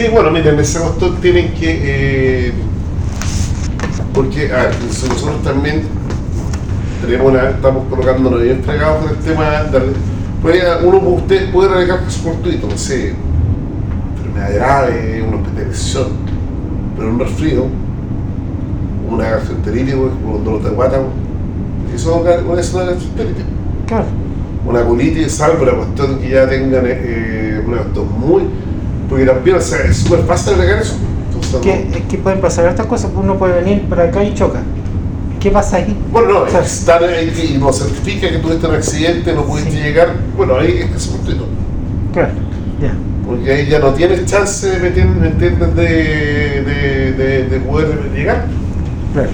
Sí, bueno, miren, ese costo tienen que... Eh, porque, a ver, nosotros también tenemos una, estamos colocándonos bien fregados con el tema de... Puede, uno usted puede realizar casos fortuitos, no sé, enfermedad grave, una hospitalización, pero un resfrío, una gastroenteritis, un dolor de guata, eso es una gastroenteritis. Claro. Una colitis, salvo la cuestión que ya tengan eh, una cuestión muy porque también, o sea, es súper fácil agregar eso. Entonces, ¿Qué, no... Es que pueden pasar estas cosas, uno puede venir para acá y choca. ¿Qué pasa ahí? Bueno, no, o sea, estar ahí y no certifica que tuviste un accidente, no pudiste sí. llegar, bueno, ahí es que se cumplió. Claro, ya. Porque ahí ya no tienes chance, ¿me entiendes?, de, de, de, de poder llegar. Claro.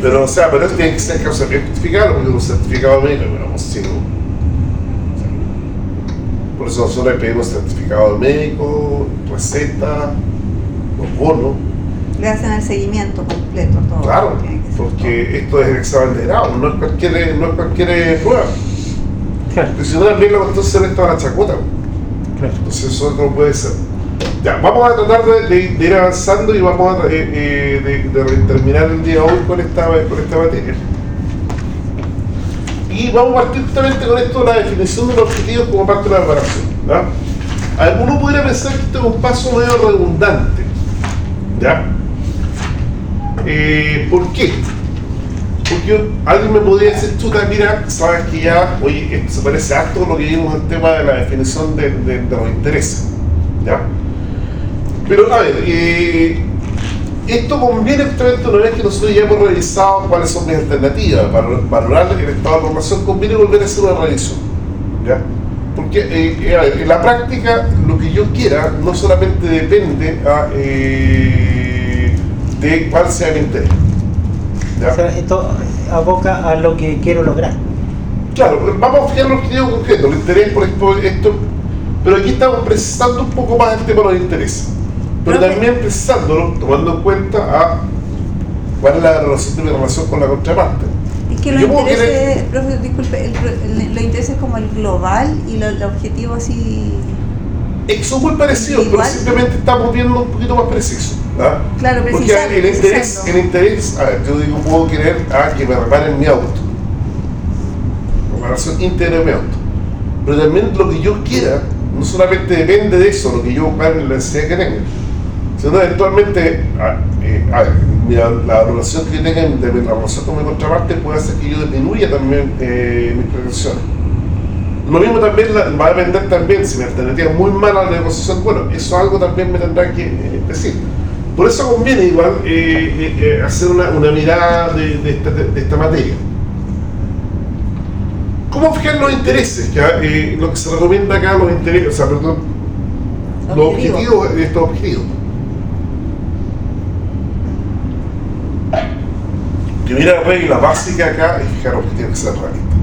Pero, o sea, pero eso tiene que ser causa bien justificada, porque un certificado médico, pero vamos, si no por eso nosotros le pedimos certificado de médico, receta, los bonos. Le hacen el seguimiento completo, todo. Claro, porque esto es el examen de grado, no es cualquier, no es cualquier prueba. Claro. Porque si no también la cuestión se le está la chacota. Claro. Entonces eso no puede ser. Ya, vamos a tratar de, de, de ir avanzando y vamos a eh, eh, de, terminar el día de hoy con esta, con esta materia. Y vamos a partir justamente con esto, la definición de los objetivos como parte de la preparación. ¿ya? Alguno podría pensar que esto es un paso medio redundante. ¿Ya? Eh, ¿Por qué? Porque alguien me podría decir, chuta, mira, sabes que ya, oye, se parece a todo lo que vimos en el tema de la definición de, de, de los intereses. ¿Ya? Pero, a ver, eh, esto conviene justamente una vez que nosotros ya hemos revisado cuáles son mis alternativas para valorar el estado de formación, conviene volver a hacer una revisión. ¿ya? Porque eh, eh, en la práctica lo que yo quiera no solamente depende a, ah, eh, de cuál sea mi interés. ¿ya? O sea, esto aboca a lo que quiero lograr. Claro, vamos a fijar el objetivo concreto, el interés por esto, pero aquí estamos precisando un poco más el tema de los intereses pero también pensándolo, tomando en cuenta a cuál es la relación de mi relación con la contraparte. Es que los intereses, querer... profe, disculpe, el, el, los intereses como el global y el objetivo así... Son muy parecidos, pero simplemente estamos viendo un poquito más preciso. ¿verdad? Claro, Porque el interés, el interés, a ver, yo digo, puedo querer a que me reparen mi auto. Reparación íntegra de mi auto. Pero también lo que yo quiera, no solamente depende de eso, lo que yo buscar en la necesidad que tenga sino eventualmente eh, la relación que tenga de la relación con mi contraparte puede hacer que yo disminuya también eh, mis pretensiones. Lo mismo también va a depender también, si mi alternativa es muy mala la negociación, bueno, eso algo también me tendrá que eh, decir. Por eso conviene igual hacer una, una mirada de, de, esta, de, esta, materia. ¿Cómo fijar los intereses? Que, lo que se recomienda acá, los intereses, o sea, perdón, los objetivos, estos objetivos. Primera regla básica acá es fijar objetivos que sean realistas.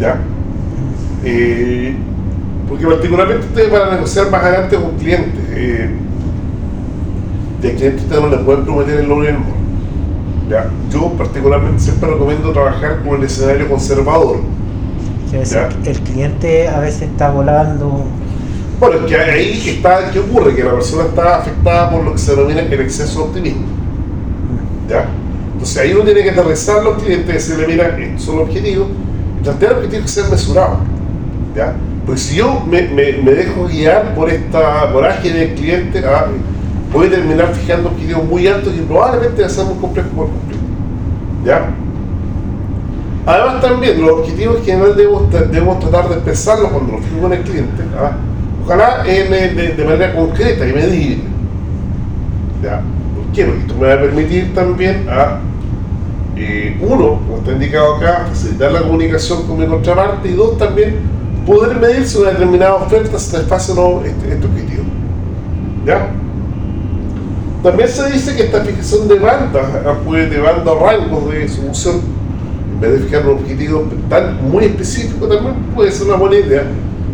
¿Ya? Eh, porque particularmente ustedes van a negociar más adelante con un cliente. Eh, de cliente ustedes no les pueden prometer el oro y el moro. ¿Ya? Yo particularmente siempre recomiendo trabajar con el escenario conservador. ¿Ya? El cliente a veces está volando. Bueno, es que ahí está, ¿qué ocurre? Que la persona está afectada por lo que se denomina el exceso de optimismo. ¿Ya? Entonces ahí uno tiene que aterrizar los clientes y decirle, mira, estos son los objetivos, y plantear objetivos que sean mesurados. ¿ya? Pues si yo me, me, me, dejo guiar por esta vorágine del cliente, ah, voy a terminar fijando objetivos muy altos y probablemente va a ser complejo por cumplir. ¿Ya? Además también los objetivos en general debemos, debemos tratar de expresarlos cuando los fijo con el cliente, ¿ah? ojalá en, de, de, manera concreta y medible. ¿Ya? Esto me va a permitir también a eh, uno, como está indicado acá, facilitar la comunicación con mi contraparte y dos, también poder medir si una determinada oferta satisface o no este, este objetivo. ¿Ya? También se dice que esta fijación de bandas, puede de bandas o rangos de solución, en vez de fijar un objetivo tan muy específico, también puede ser una buena idea.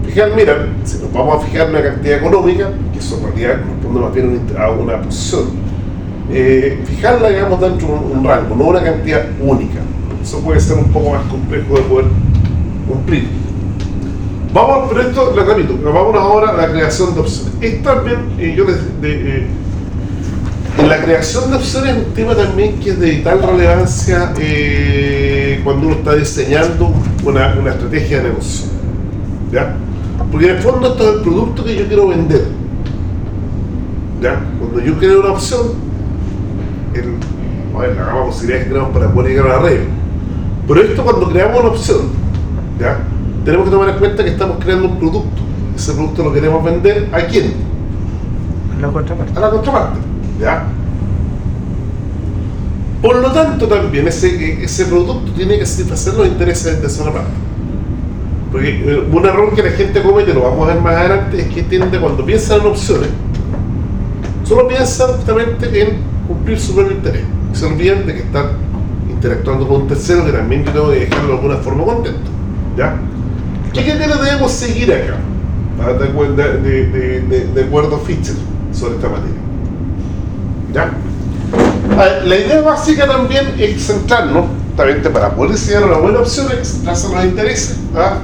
Fijar, mira, si nos vamos a fijar una cantidad económica, que eso en realidad corresponde más bien a una posición, eh, fijarla, digamos, dentro de un, rango, no una cantidad única. Eso puede ser un poco más complejo de poder cumplir. Vamos, pero esto, le repito, vamos ahora a la creación de opciones. Es también, eh, yo les, de, eh, en la creación de opciones es un tema también que es de vital relevancia eh, cuando uno está diseñando una, una estrategia de negocio. ¿Ya? Porque en el fondo esto es el producto que yo quiero vender. ¿Ya? Cuando yo creo una opción, el, a ver, la posibilidades que tenemos para poder llegar a la regla. Pero esto cuando creamos una opción, ¿ya? tenemos que tomar en cuenta que estamos creando un producto. Ese producto lo queremos vender a quién? La contraparte. A la contraparte. ¿ya? Por lo tanto, también ese, ese producto tiene que satisfacer los intereses de esa otra parte. Porque eh, un error que la gente comete, lo vamos a ver más adelante, es que tiende cuando piensan en opciones, solo piensan justamente en cumplir su propio interés. Y se olvidan de que están interactuando con un tercero que también yo tengo que dejarlo de alguna forma contento. ¿Ya? ¿Qué criterio debemos seguir acá? De, acuerdo- de, de, de- acuerdo a Fischer sobre esta materia. ¿Ya? Ver, la idea básica también es centrarnos, también para poder diseñar una buena opción, es centrarse en los intereses. ¿ah?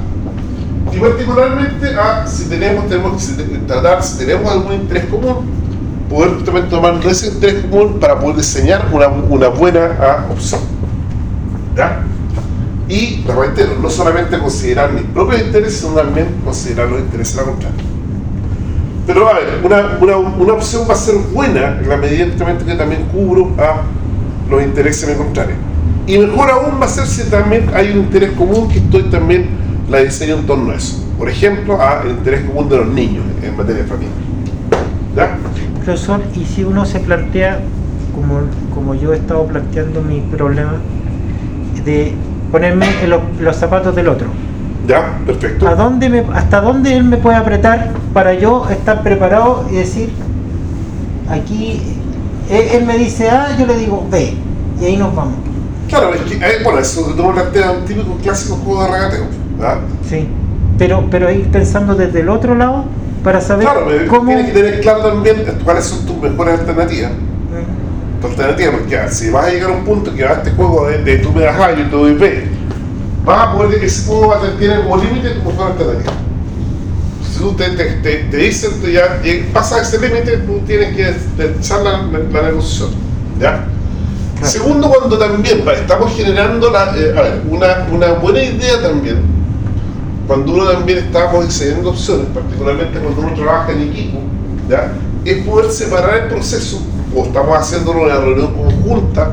Y particularmente a si tenemos, tenemos que tratar, si tenemos algún interés común, poder justamente tomar ese interés común para poder diseñar una, una buena ah, opción. ¿Ya? Y, reitero, no solamente considerar mis propios intereses, sino también considerar los intereses de la contraria. Pero a ver, una, una, una opción va a ser buena en la medida que también cubro a los intereses de mi contrario. Y mejor aún va a ser si también hay un interés común que estoy también la diseño en torno a eso. Por ejemplo, a el interés común de los niños en materia de familia. ¿Ya? Profesor, y si uno se plantea, como, como yo he estado planteando mi problema, de ponerme en los, los zapatos del otro. ¿Ya? Perfecto. ¿A dónde me, ¿Hasta dónde él me puede apretar para yo estar preparado y decir, aquí, él, él me dice A, yo le digo B, y ahí nos vamos? Claro, es que, eh, bueno, eso que tú me planteas un típico clásico juego de regateo. ¿ya? Sí. Pero, pero ir pensando desde el otro lado para saber Claro, pero cómo... tienes que tener claro también cuáles son tus mejores alternativas. Tu alternativa, porque ah, si vas a llegar a un punto que va a este juego de, de tú me das A, yo te doy B, vas a poder, ese juego va a tener como límite tu mejor alternativa. Si tú te, te, te, te dicen, tú ya pasas ese límite, tú tienes que echar la, la, la negociación. ¿Ya? Claro. Segundo, cuando también estamos generando la, eh, a ver, una, una buena idea también, cuando uno también estamos diseñando opciones, particularmente cuando uno trabaja en equipo, ¿ya? es poder separar el proceso, o estamos haciendo una reunión conjunta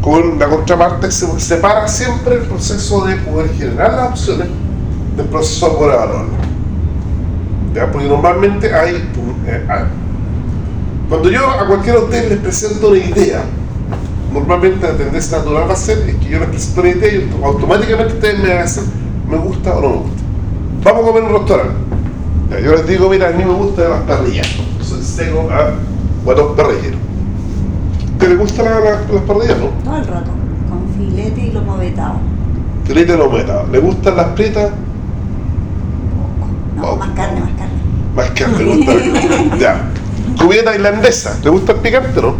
con la contraparte, se separa siempre el proceso de poder generar las opciones del proceso de poder evaluarlas. ¿Ya? Porque normalmente hay, eh, hay- cuando yo a cualquiera de ustedes les presento una idea, normalmente la tendencia natural va a ser es que yo les presento una idea y automáticamente ustedes me decir me gusta o no me gusta. Vamos a comer en un restaurante. Yo les digo, mira, a mí me gustan las parrillas. Soy seco a bueno, parrillero. ¿Te le gustan la- la- las parrillas, no? Todo el rato, con filete y lomo vetado. Filete no meta. ¿Le gustan las pritas? No, Oh. más carne, más carne. Más que me gusta. ya. Comida tailandesa. ¿Le gusta el picante, no?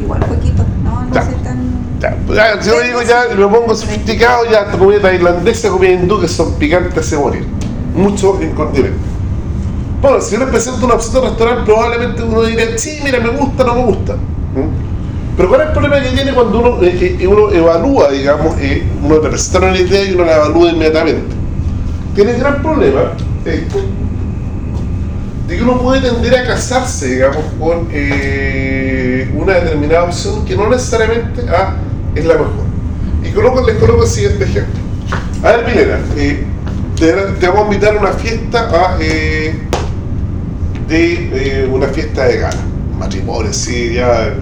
Igual poquito, no, no Ya. soy tan... Ya, si yo digo ya, me pongo sofisticado, ya esta comida tailandesa, comida hindú, que son picantes a morir. Mucho incontinente. Bueno, si yo les presento una opción de restaurante, probablemente uno diría, sí, mira, me gusta, no me gusta. Pero ¿cuál es el problema que tiene cuando uno, eh, eh, uno evalúa, digamos, eh, uno presenta una idea y uno la evalúa inmediatamente? Tiene gran problema esto, de que uno puede tender a casarse, digamos, con eh, una determinada opción que no necesariamente ah, es la mejor. Y coloco, les coloco el siguiente ejemplo. A ver, Milena, eh, te, te vamos a invitar a una fiesta a, eh, de eh, una fiesta de gala, matrimonio, sí, ya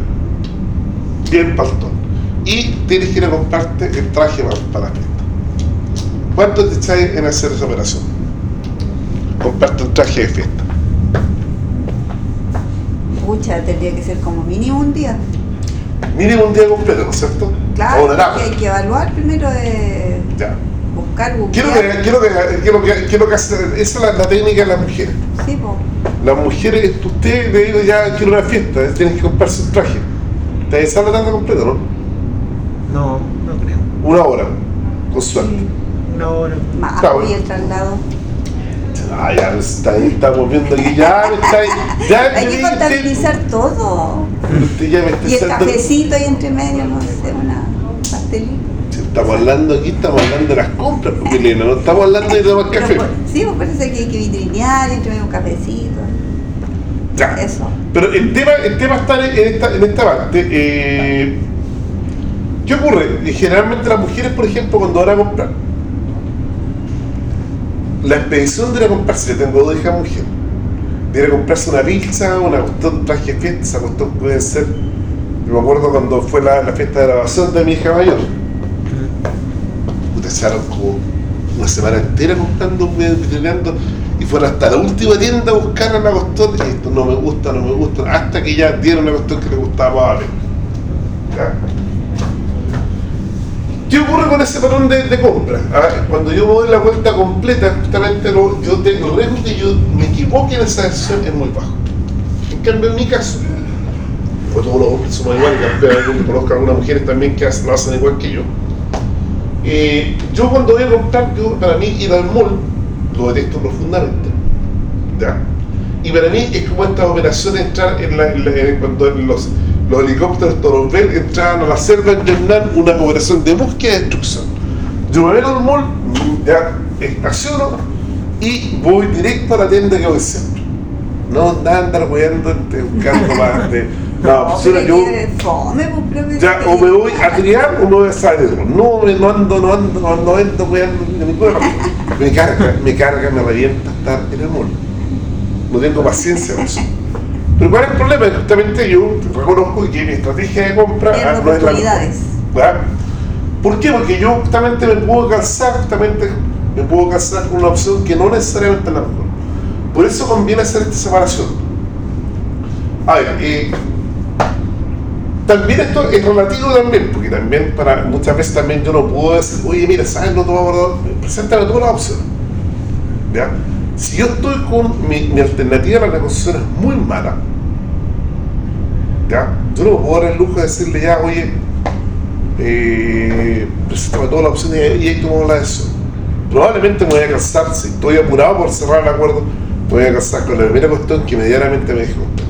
bien paltón. Y tienes que ir a comprarte el traje para, la fiesta. ¿Cuánto te echáis en hacer esa operación? Comprarte un traje de fiesta. Pucha, tendría que ser como mínimo un día. Mínimo un día completo, ¿no es cierto? Claro, una etapa. porque hay que evaluar primero de Ya. buscar, Quiero buscar. que, quiero que, quiero que, quiero que hacer- esa es la, la técnica de las mujeres. Sí, po. Las mujeres, usted le digo ya quiero una fiesta, tienes que comprarse un traje. Te sale la tarde completa, ¿no? No, no creo. Una hora, con suerte. Sí. Una hora. Más Claro. y el traslado. Ah, ya está, ahí estamos viendo aquí, ya me está ya Hay que contabilizar todo. Usted ya me está Y el cafecito ahí entre medio, no sé, una pastelita. Si estamos hablando aquí, estamos hablando de las compras, porque Elena, no estamos hablando de tomar café. por- sí, pues parece que hay que vitrinear, entre un cafecito. Ya. Eso. Pero el tema, el tema está en esta, en esta parte. eh, ¿Qué ocurre? Generalmente las mujeres, por ejemplo, cuando van a comprar, la expedición de ir a comprarse, yo tengo dos hijas mujeres, de ir a comprarse una pizza, una cuestión, traje de fiesta, esa cuestión puede ser. Yo me acuerdo cuando fue la, la fiesta de grabación de mi hija mayor. Puta, echaron como una semana entera comprando, vitrineando, y fueron hasta la última tienda a buscar la cuestión, y esto no me gusta, no me gusta, hasta que ya dieron la cuestión que le gustaba a. ¿Qué ocurre con ese patrón de, compra? Cuando yo doy la vuelta completa, justamente lo, yo tengo riesgo que yo me equivoque en esa decisión es muy bajo. En cambio, en mi caso, o todos los hombres somos iguales, que conozco algunas mujeres también que lo hacen igual que yo. Eh, yo cuando voy a comprar, yo, para mí ir al mall lo detesto profundamente. ¿ya? Y para mí es como esta operación de entrar en la, en la- en- los, los helicópteros Toronbel entraban a la selva en Vietnam, una operación de búsqueda y destrucción. Yo me meto al mall, ya estaciono y voy directo a la tienda que voy siempre. No andar, andar weando, buscando más de la opción. Yo, ya, o me voy a criar o me voy a salir. No, me- no ando, no ando, no ando, no ando weando de ninguna parte. Me carga, me carga, me revienta estar en el mall. No tengo paciencia con eso. Pero ¿cuál es el problema? Justamente yo reconozco que mi estrategia de compra no es la. ¿Por qué? Porque yo justamente me puedo calzar, justamente me puedo calzar con una opción que no necesariamente es la mejor. Por eso conviene hacer esta separación. A ver, eh, también esto es relativo también, porque también para muchas veces también yo no puedo decir, oye, mira, ¿sabes? No te voy a abordar, preséntame todas las opciones. ¿Ya? Si yo estoy con mi, alternativa a la negociación es muy mala, ¿ya? Yo no puedo dar el lujo de decirle ya, oye, eh, preséntame todas las opciones y, ahí tomamos la decisión. Probablemente me voy a casar, si estoy apurado por cerrar el acuerdo, me voy a casar con la primera cuestión que medianamente me deje contento.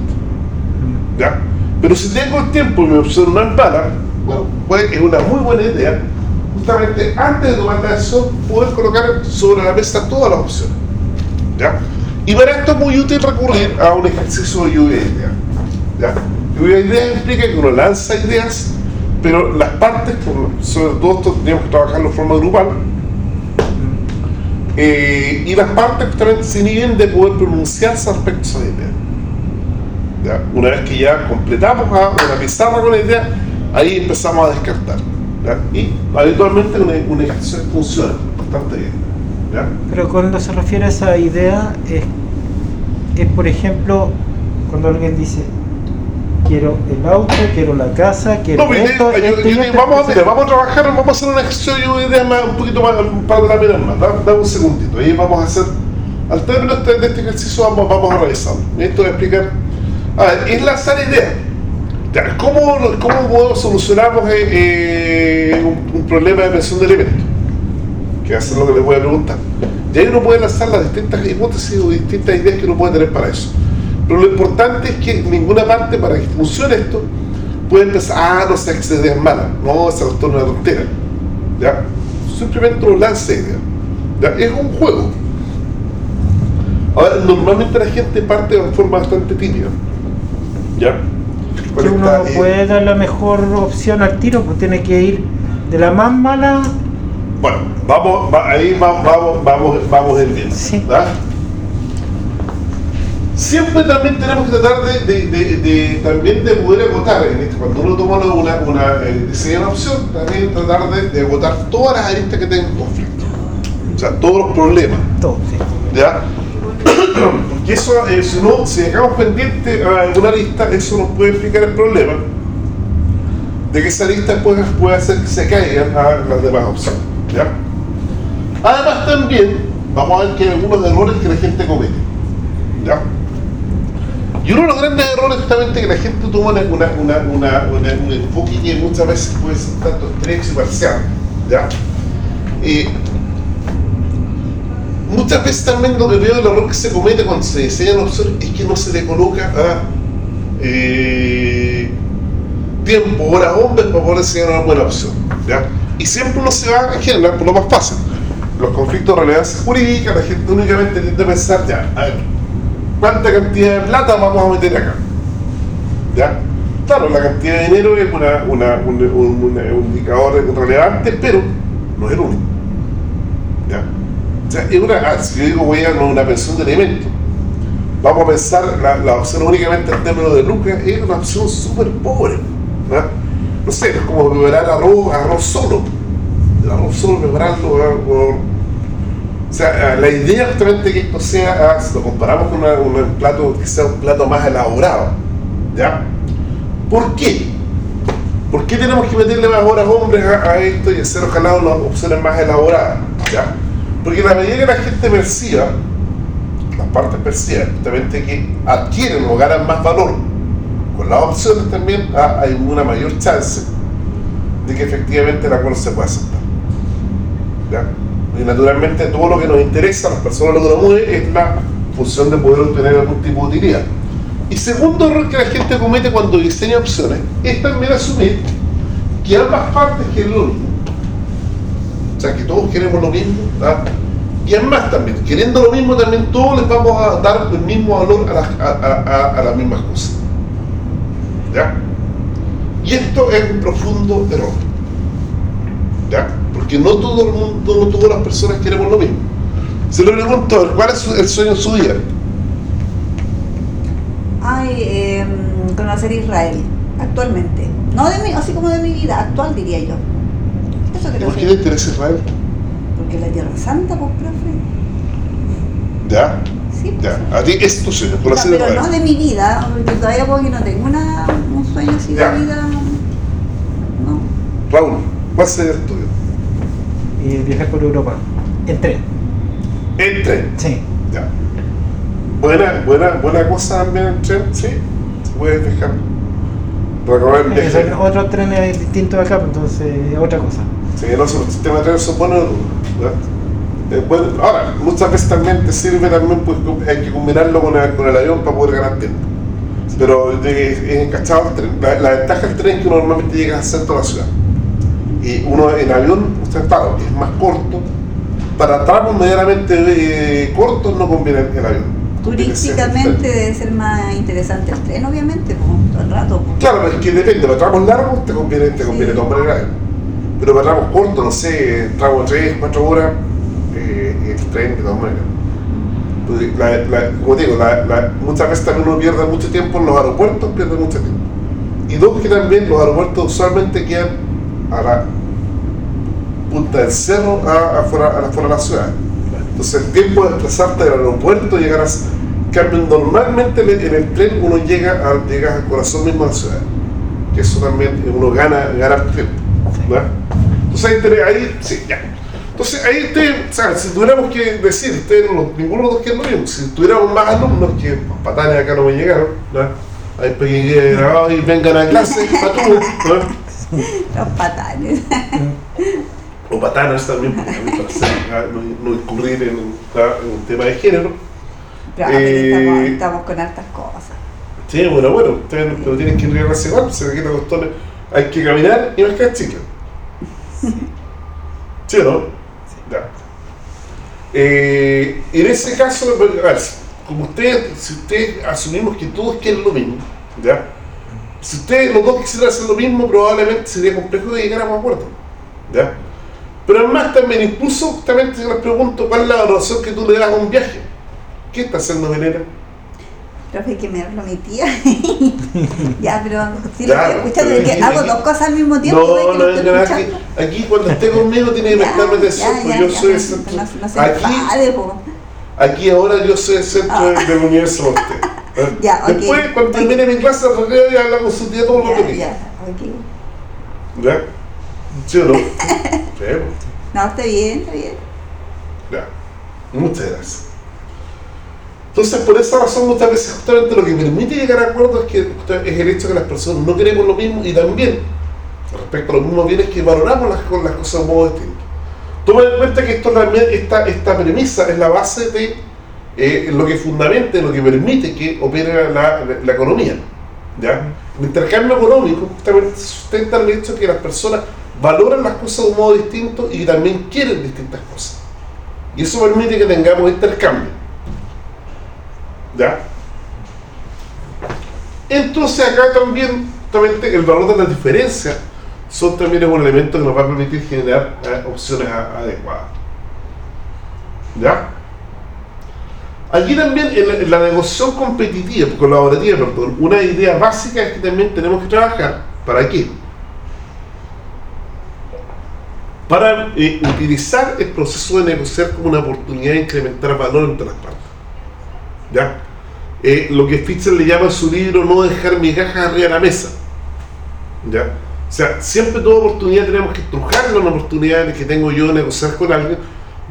¿Ya? Pero si tengo el tiempo y mi opción no es mala, bueno, pues es una muy buena idea, justamente antes de tomar la decisión, poder colocar sobre la mesa todas las opciones. ¿Ya? Y para esto es muy útil recurrir a un ejercicio de lluvia de ideas. ¿ya? Lluvia de ideas implica que uno lanza ideas, pero las partes, sobre todo esto tenemos que trabajarlo de forma grupal, eh, y las partes justamente se inhiben de poder pronunciarse respecto a esa idea. ¿Ya? Una vez que ya completamos a una pizarra con la idea, ahí empezamos a descartar. Y habitualmente un, ejercicio funciona bastante bien. ¿Ya? Pero cuando se refiere a esa idea, es, es por ejemplo, cuando alguien dice, quiero el auto, quiero la casa, quiero No, esto, yo- yo- esto y yo- esto, vamos, a, mira, vamos a trabajar, vamos a hacer un ejercicio de ideas un poquito más, un par de láminas más. Da- Dame un segundito. Ahí vamos a hacer, al término de este, de este ejercicio, vamos, vamos a revisarlo. Y Esto a explicar. A ver, es lanzar ideas. Ya, ¿Cómo, cómo solucionamos eh, eh, un, un problema de mención de elementos? Que va a ser lo que les voy a preguntar. Y ahí uno puede lanzar las distintas hipótesis o distintas ideas que uno puede tener para eso. Pero lo importante es que ninguna parte, para que funcione esto, puede empezar, ah, no sé, que es mala. No, esa cuestión es una tontera. ¿Ya? Simplemente uno lanza ideas. ¿Ya? Es un juego. Ahora, normalmente la gente parte de forma bastante tímida. ¿Ya? que uno no eh, puede dar la mejor opción al tiro, pues tiene que ir de la más mala Bueno, vamos, va- ahí va- vamos, vamos, vamos en bien. Sí. ¿verdad? Siempre también tenemos que tratar de, de- de- de- también de poder agotar, en esto, cuando uno toma una, una, eh, una opción, también tratar de, agotar todas las aristas que tengan conflicto. O sea, todos los problemas. todo. sí. ¿Ya? Porque eso, eh, si no, si dejamos pendiente a alguna lista, eso nos puede explicar el problema de que esa lista puede, puede hacer que se caigan a las demás opciones. ¿Ya? Además también, vamos a ver que hay algunos errores que la gente comete. ¿ya? Y uno de los grandes errores justamente que la gente toma una, una, una, un enfoque que muchas veces puede ser tanto estrecho y parcial. ¿ya? Eh, muchas veces también lo que veo el error que se comete cuando se diseñan opciones es que no se le coloca a eh, tiempo, horas, hombres para poder diseñar una buena opción. ¿ya? Y siempre uno se va en general por lo más fácil. Los conflictos de relevancia jurídica, la gente únicamente tiende a pensar, ya, a ver, ¿cuánta cantidad de plata vamos a meter acá? ¿Ya? Claro, la cantidad de dinero es una, una, un, indicador relevante, pero no es el único. ¿Ya? O sea, es una, ah, si yo digo voy a una pensión de alimentos, vamos a pensar la, opción únicamente en términos de lucas, es una opción súper pobre. No sé, es como preparar arroz, arroz solo. El arroz solo, prepararlo. o sea, ah, la idea justamente que esto sea, ah, si lo comparamos con un plato que sea un plato más elaborado, ¿ya? ¿Por qué? ¿Por qué tenemos que meterle más horas hombres a, esto y hacer ojalá unas opciones más elaboradas? ¿ya? Porque la medida que la gente perciba, las partes perciban justamente que adquieren o ganan más valor las opciones también, ah, hay una mayor chance de que efectivamente el acuerdo se pueda aceptar. Y naturalmente todo lo que nos interesa a las personas lo que nos mueve es la función de poder obtener algún tipo de utilidad. Y segundo error que la gente comete cuando diseña opciones es también asumir que ambas partes quieren lo mismo. O sea, que todos queremos lo mismo. ¿ah? Y además también, queriendo lo mismo, también todos les vamos a dar el mismo valor a las mismas cosas. ¿Ya? Y esto es un profundo error. ¿Ya? Porque no todo el mundo, no todas las personas queremos lo mismo. Se le pregunto, ¿cuál es el sueño en su vida? Ay, eh, conocer Israel, actualmente. No de mi, así como de mi vida, actual diría yo. Eso creo ¿Por qué le interesa Israel? Porque la Tierra Santa, pues, profe. ¿Ya? Sí, pues. Ya. A ti es tu sueño, O sea, conocer pero no de mi vida, porque todavía porque no tengo una, un sueño así Ya. de vida. No. Raúl, ¿cuál sería el tuyo? Y viajar por Europa. En tren. El tren. Sí. Ya. Buena, buena, buena cosa también el tren, sí. Se puede dejar. Recorrer el Eh, viaje. son otros trenes distintos acá, pues, entonces es otra cosa. Sí, no, los sistemas de tren son buenos. ¿ya? Eh, bueno, ahora, muchas veces también te sirve también, pues hay que combinarlo con el, con el avión para poder ganar tiempo. Pero es encachado el tren. La, la ventaja del tren es que uno normalmente llega al centro de la ciudad. Y uno en avión, usted claro, es más corto. Para tramos medianamente eh, cortos no conviene el avión. Turísticamente debe ser más interesante el tren, obviamente, pues, todo el rato. pues. Claro, pero es que depende, para tramos largos te conviene, te Sí. conviene tomar el avión. Pero para tramos cortos, no sé, tramos de 3, 4 horas, eh, el tren de todas maneras. Pues, la- la- como digo, la- muchas veces también uno pierde mucho tiempo en los aeropuertos, pierde mucho tiempo. Y dos, que también los aeropuertos usualmente quedan a la punta del cerro, a, afuera, a la- afuera de la ciudad. Entonces el tiempo de desplazarte del aeropuerto, llegar a... Cambio, normalmente en el, en el tren uno llega, al llega al corazón mismo de la ciudad. Que eso también uno gana, gana tiempo. ¿verdad? Entonces ahí sí, ya. Entonces ahí usted, o sea, si tuviéramos que decir, ustedes no- ninguno de los dos quiere lo mismo, si tuviéramos más alumnos que los patanes acá no me llegaron, ahí pegué grabado y vengan a clase, patúos, ¿verdad? Los patanes. o patanas también, porque también para hacer, ah, no, no incurrir en, un- en un tema de género. Pero Eh, estamos, estamos con hartas cosas. Sí, bueno, bueno, ustedes no tienen que ir a igual, se quita costones. Hay que caminar y mascar chicle. ¿Sí o no? Ya. Eh, en ese caso, a ver, como ustedes, si ustedes asumimos que todos quieren lo mismo, ¿ya? Si ustedes los dos quisieran hacer lo mismo, probablemente sería complejo de llegar a un acuerdo, ¿ya? Pero además también, incluso justamente si les pregunto cuál es la valoración que tú le das a un viaje. ¿Qué está haciendo Venera? Profe, que me habla mi tía. ya, pero sí lo Ya, estoy escuchando, pero es que aquí- hago dos cosas al mismo tiempo. No, ¿ves que no, lo estoy que aquí, aquí cuando esté conmigo tiene que prestarme atención, pues yo ya, soy el no, centro. no, no aquí, aquí ahora yo soy el centro Ah. del, universo. Ya, ok. Después, cuando termine mi clase, recreo y habla con su tía todo lo que ya, quiera. ok. ¿Ya? ¿Sí o no? sí, pues, No, está bien, está bien. ya. Muchas gracias. Entonces, por esa razón, muchas veces justamente lo que permite llegar a acuerdos es, que, es el hecho que las personas no queremos lo mismo y también, respecto a los mismos bienes, que valoramos las, las cosas de modo distinto. Toma en cuenta que esto esta, esta premisa es la base de eh, lo que fundamenta, lo que permite que opere la, la- la economía. ¿ya? El intercambio económico justamente sustenta en el hecho de que las personas valoran las cosas de un modo distinto y también quieren distintas cosas. Y eso permite que tengamos intercambio. ¿Ya? Entonces acá también, justamente el valor de las diferencias son también un elemento que nos va a permitir generar eh, opciones adecuadas. ¿Ya? Aquí también en la negociación competitiva, colaborativa, perdón, una idea básica es que también tenemos que trabajar, ¿para qué? Para eh, utilizar el proceso de negociar como una oportunidad de incrementar valor entre las partes. ¿Ya? Eh, lo que Fischer le llama en su libro no dejar migajas arriba de la mesa. ¿Ya? O sea, siempre toda oportunidad tenemos que estrujarla una oportunidad que tengo yo de negociar con alguien,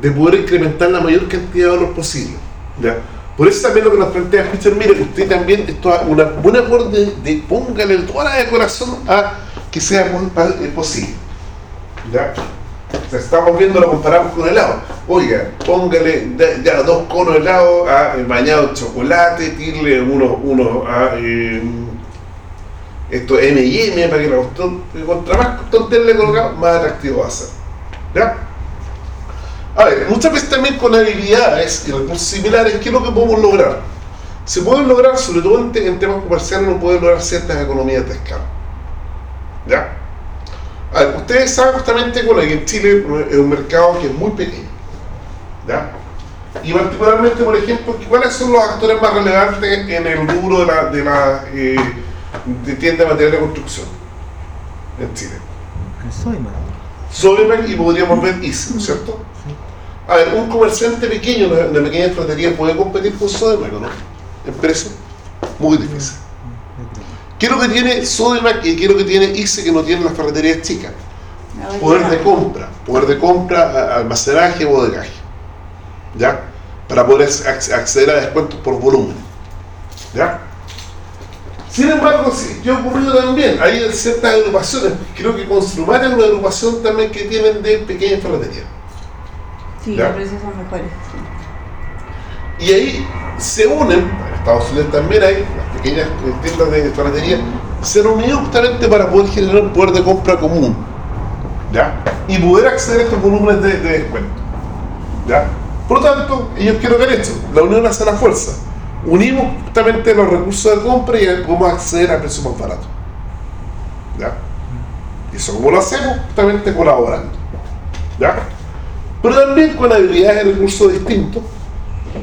de poder incrementar la mayor cantidad de valor posible. ¿ya? Por eso también lo que nos plantea Fischer, mire, usted también, esto es una buena forma de, póngale toda la de corazón a que sea eh, posible. ¿ya? O sea, estamos viendo, lo comparamos con helado. Oiga, póngale ya, dos conos de helado a, eh, bañado en chocolate, tírle unos, unos a, eh, esto M&M para que la cuestión, que contra más tontería le más atractivo va a ser. ¿Ya? A ver, muchas veces también con habilidades y recursos similares, ¿qué es lo que podemos lograr? Se pueden lograr, sobre todo en, te- en temas comerciales, uno puede lograr ciertas economías de escala. ¿Ya? A ver, ustedes saben justamente bueno, que en Chile es un mercado que es muy pequeño. ¿Ya? Y particularmente, por ejemplo, ¿cuáles son los actores más relevantes en el rubro de la, de la eh, de tienda de material de construcción en Chile? Soy más. Sodimac y podríamos ver ICE, ¿no es cierto? A ver, un comerciante pequeño, una, una pequeña ferretería, puede competir con Sodimac, ¿o no? En precio, muy difícil. ¿Qué es lo que tiene Sodimac y qué es lo que tiene ICE que no tienen las ferreterías chicas? La Poder de compra, poder de compra, almacenaje, bodegaje. ¿Ya? Para poder ac- acceder a descuentos por volumen. ¿Ya? Sin embargo, sí, ¿qué ha ocurrido también? Hay ciertas agrupaciones, creo que Construmar es una agrupación también que tienen de pequeñas ferreterías. Sí, los precios son mejores. sí. Y ahí se unen, en Estados Unidos también hay pequeñas tiendas de ferretería, se unido justamente para poder generar un poder de compra común. ¿Ya? Y poder acceder a estos volúmenes de, de descuento. ¿Ya? Por lo tanto, ellos quieren ver esto, la unión hace la fuerza. Unimos justamente los recursos de compra y podemos acceder a precios más baratos. ¿Ya? Y eso como lo hacemos, justamente colaborando. ¿Ya? Pero también con habilidades y recursos distintos,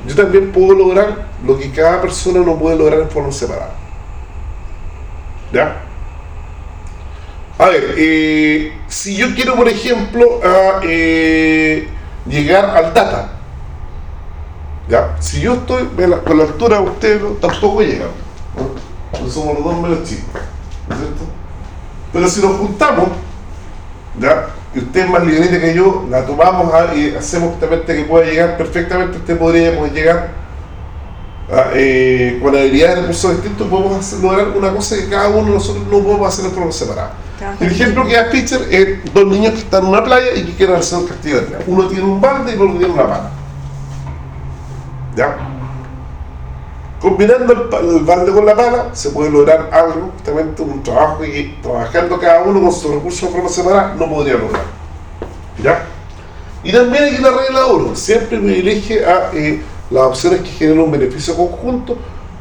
yo también puedo lograr lo que cada persona no puede lograr en forma separada. ¿Ya? A ver, eh, si yo quiero, por ejemplo, eh, llegar al data, ¿ya? Si yo estoy con la altura de ustedes, tampoco llegan. ¿no? Somos los dos menos chicos, ¿no es cierto? Pero si nos juntamos, ¿ya? Y usted es más ligerita que yo, la tomamos a- y hacemos justamente que pueda llegar perfectamente, usted podría poder llegar a, eh, con habilidades y recursos distintos, podemos hacer, lograr una cosa que cada uno de nosotros no podemos hacer en forma separada. El ejemplo que da Pitcher es dos niños que están en una playa y que quieren hacer un castillo de. Uno tiene un balde y el otro tiene una pala. ¿Ya? Combinando el, el balde con la pala se puede lograr algo, justamente un trabajo que trabajando cada uno con sus recursos de forma separada no podría lograr. ¿Ya? Y también hay que la regla oro, siempre privilegie a eh, las opciones que generan un beneficio conjunto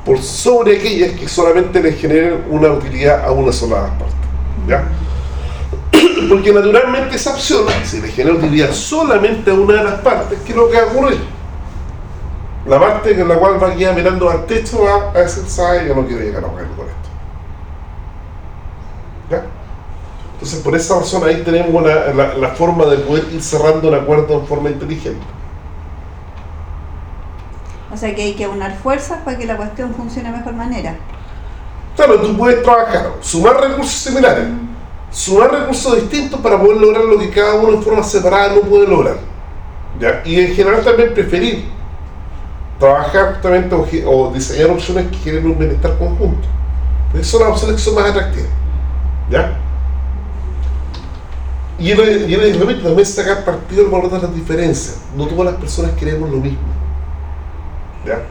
por sobre aquellas que solamente le generen una utilidad a una sola partes. ¿Ya? Porque naturalmente esa opción, si le genera utilidad solamente a una de las partes, ¿qué es lo que va a ocurrir? La parte en la cual va a quedar mirando al techo va a decir, ¿sabes? Yo no quiero llegar a jugar con esto. ¿Ya? Entonces, por esa razón ahí tenemos una- la, la forma de poder ir cerrando un acuerdo en forma inteligente. O sea que hay que unar fuerzas para que la cuestión funcione de mejor manera. Claro, tú puedes trabajar, sumar recursos similares, sumar recursos distintos para poder lograr lo que cada uno en forma separada no puede lograr. ¿ya? Y en general también preferir trabajar justamente o, diseñar opciones que generen un bienestar conjunto. Porque son las opciones que son más atractivas. ¿ya? Y le repito, también sacar partido del valor de las diferencias. No todas las personas queremos lo mismo. ¿Ya?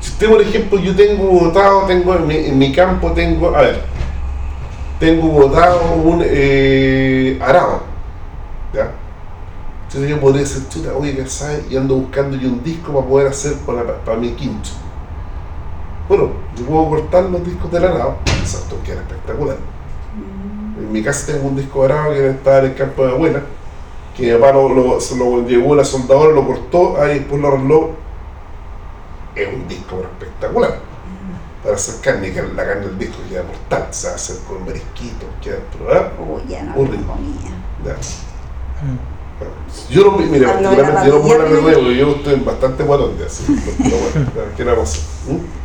Si usted, por ejemplo, yo tengo votado, tengo en mi, en mi campo, tengo, a ver, tengo votado un eh, arado. ¿Ya? Entonces yo podría decir, chuta, oye, ¿qué sabes? Y ando buscando yo un disco para poder hacer para, para mi quinto. Bueno, yo puedo cortar los discos del arado, exacto, que era espectacular. En mi casa tengo un disco arado que estaba en el campo de abuela, que mi papá lo, lo- se lo llevó a la soldadora, lo cortó, ahí después lo arregló. Es un disco espectacular. Para hacer carne, que la carne del disco queda mortal, se va a hacer con marisquitos, queda pero, ¿ah? Uy, ya no Horrible. lo comía. Ya. Yo no, mira, Hablo particularmente de la yo no puedo hablar de nuevo, yo estoy bastante guatón de así, pero bueno, ¿qué le vamos a hacer? ¿Mm?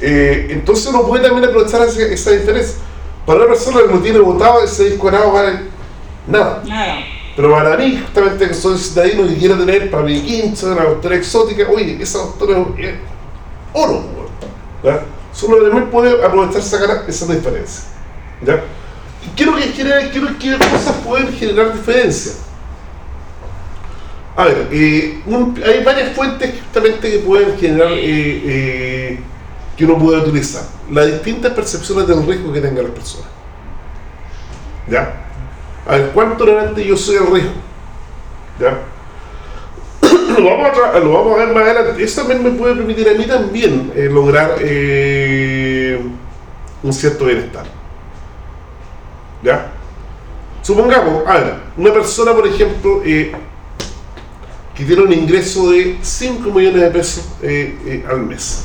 Eh, entonces uno puede también aprovechar esa, esa diferencia. Para una persona que no tiene votado, ese disco arado vale nada. Nada. Pero para mí, justamente que soy citadino y quiero tener para mi quinto, una autora exótica, oye, esa autora es oro, ¿ya? Solo también puede aprovechar sacar esa diferencia. ¿ya? Y quiero que quiero que cosas pueden generar diferencia. A ver, eh, hay varias fuentes justamente que pueden generar eh, eh, que uno puede utilizar. Las distintas percepciones del riesgo que tengan las personas. ¿Ya? A ver, ¿cuán tolerante yo soy al riesgo? ¿Ya? lo, vamos a lo vamos a ver más adelante. Eso también me puede permitir a mí también lograr un cierto bienestar. ¿Ya? Supongamos, a ver, una persona, por ejemplo, que tiene un ingreso de 5 millones de pesos eh, eh, al mes.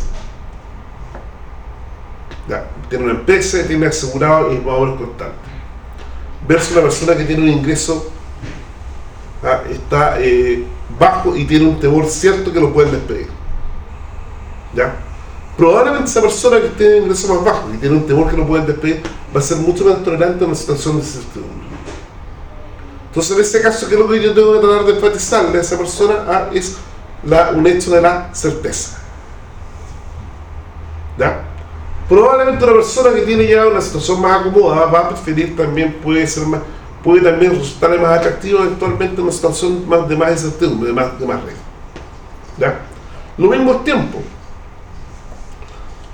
Ya, tiene una empresa, tiene asegurado y más o menos constante versus una persona que tiene un ingreso ah, está eh, bajo y tiene un temor cierto que lo pueden despedir. ¿Ya? Probablemente esa persona que tiene un ingreso más bajo y tiene un temor que lo pueden despedir va a ser mucho más tolerante a una situación de incertidumbre. Entonces, en ese caso, ¿qué es lo que yo tengo que tratar de enfatizarle a esa persona? Ah, es la, un hecho de la certeza. ¿Ya? Probablemente una persona que tiene ya una situación más acomodada va a preferir también, puede ser más, puede también resultarle más atractivo eventualmente una situación más de más incertidumbre, de más, de más riesgo. ¿Ya? Lo mismo es tiempo.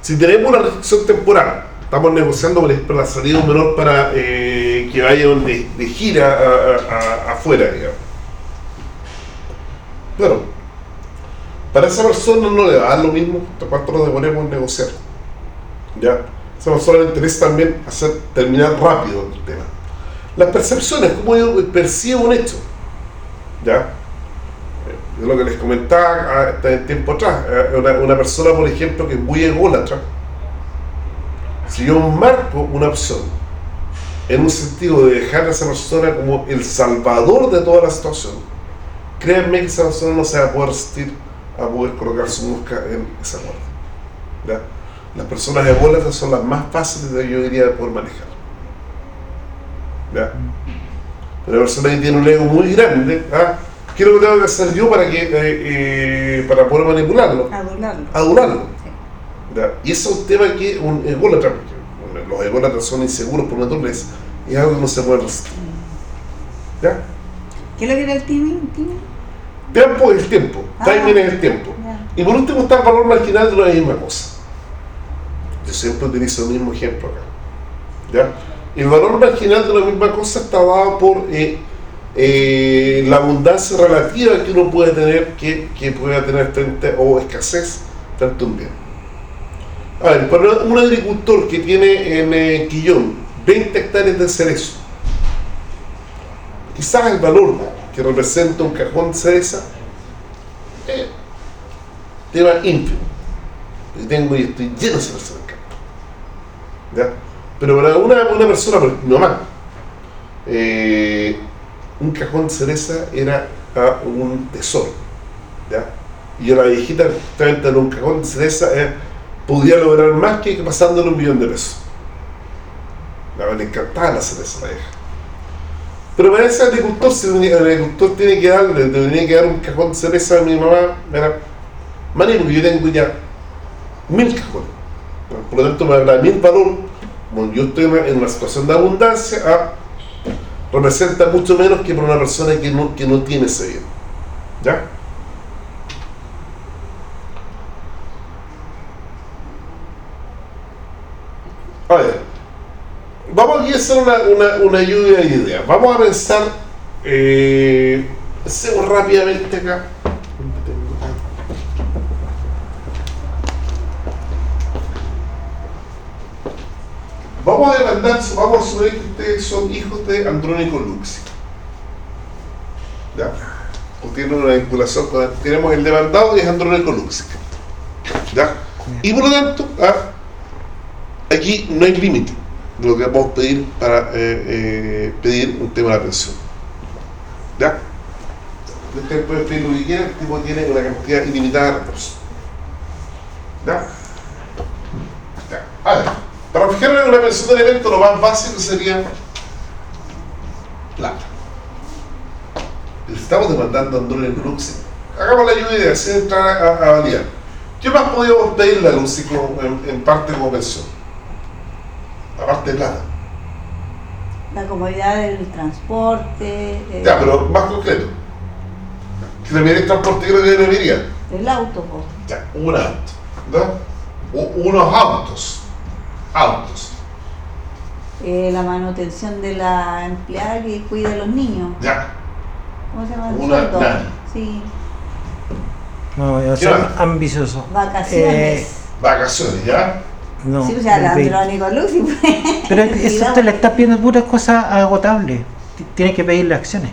Si tenemos una restricción temporal, estamos negociando por la salida menor para eh, que vaya de, de gira afuera, digamos. Bueno, para esa persona no le va a dar lo mismo cuánto nos demoremos en negociar. ¿Ya? Esa persona le interesa también hacer, terminar rápido el tema. Las percepciones, cómo yo percibo un hecho. ¿Ya? de lo que les comentaba ah, hasta el tiempo atrás, eh, una, una persona, por ejemplo, que es muy ególatra, si yo marco una opción en un sentido de dejar a esa persona como el salvador de toda la situación, créanme que esa persona no se va a poder resistir a poder colocar su mosca en esa cuerda. Las personas ególatras son las más fáciles de yo diría de poder manejar. ¿ya? Una persona que tiene un ego muy grande, ¿ah? ¿qué es lo que tengo que hacer yo para, que, eh, eh, para poder manipularlo? Adularlo. Adularlo. Sí. Y eso es un tema que un ególatra, los ególatras son inseguros por naturaleza, y es algo que no se puede resistir. ¿Ya? ¿Qué es lo que era el timing? timing? Tiempo es el tiempo, Ah. timing es el tiempo. Ya. Y por último está el valor marginal de una misma cosa. Yo siempre utilizo el mismo ejemplo acá. ¿ya? El valor marginal de una misma cosa está dado por eh, eh, la abundancia relativa que uno puede tener, que, que pueda tener frente, o escasez frente a un bien. A ver, para un agricultor que tiene en eh, Quillón 20 hectáreas de cerezo, quizás el valor que representa un cajón de cereza eh, tema ínfimo. Yo tengo y estoy lleno de cereza en el campo. ¿Ya? Pero para una, persona, ejemplo, mi eh, un cajón de cereza era un tesoro. ¿ya? Y yo la viejita, justamente en un cajón de cereza, eh, podía lograr más que pasándole un millón de pesos. A mí le cereza a la vieja. Pero para ese agricultor, si el agricultor tiene que darle, le tenía que dar un cajón de cereza a mi mamá, era maní, porque yo tengo ya mil cajones. Por lo tanto, me habrá mil valor, como yo estoy en una- situación de abundancia, a representa mucho menos que para una persona que no, que no tiene ese bien. ¿Ya? A ver, vamos aquí a hacer una, una, una lluvia de ideas. Vamos a pensar, eh, hacemos rápidamente acá. Vamos a demandar, vamos a asumir que ustedes son hijos de Andrónico Luxi. ¿Ya? O tienen una vinculación tenemos el demandado y es Andrónico Luxi. ¿Ya? Y por lo tanto, ¿ah? Aquí no hay límite de lo que a pedir para eh, eh, pedir un tema de la pensión. ¿Ya? Usted puede pedir lo que quiera, el tipo tiene una cantidad ilimitada de recursos. ¿Ya? Ya. A ver, para fijar en una pensión de elemento lo más básico sería plata. Estamos demandando a Andrés Luxi. Hagamos la lluvia sin entrar a, a validar. ¿Qué más podríamos pedirle a Luxi en, en parte como pensión? Aparte de plata. La comodidad del transporte, eh, Ya, pero más concreto. Que le pediría transporte, creo que le pediría. el auto, po. Ya, un auto. ¿no? Unos autos. Autos. Eh, la manutención de la empleada que cuida a los niños. Ya. ¿Cómo se llama? el Una nani. Sí, No, yo ¿Qué soy ambicioso. vacaciones. Eh, Vacaciones, ¿ya? No, sí, o sea, el la veinte. Andrónico Luxi, pues. Pero eso te le estás pidiendo puras cosas agotables. Tienes que pedirle acciones.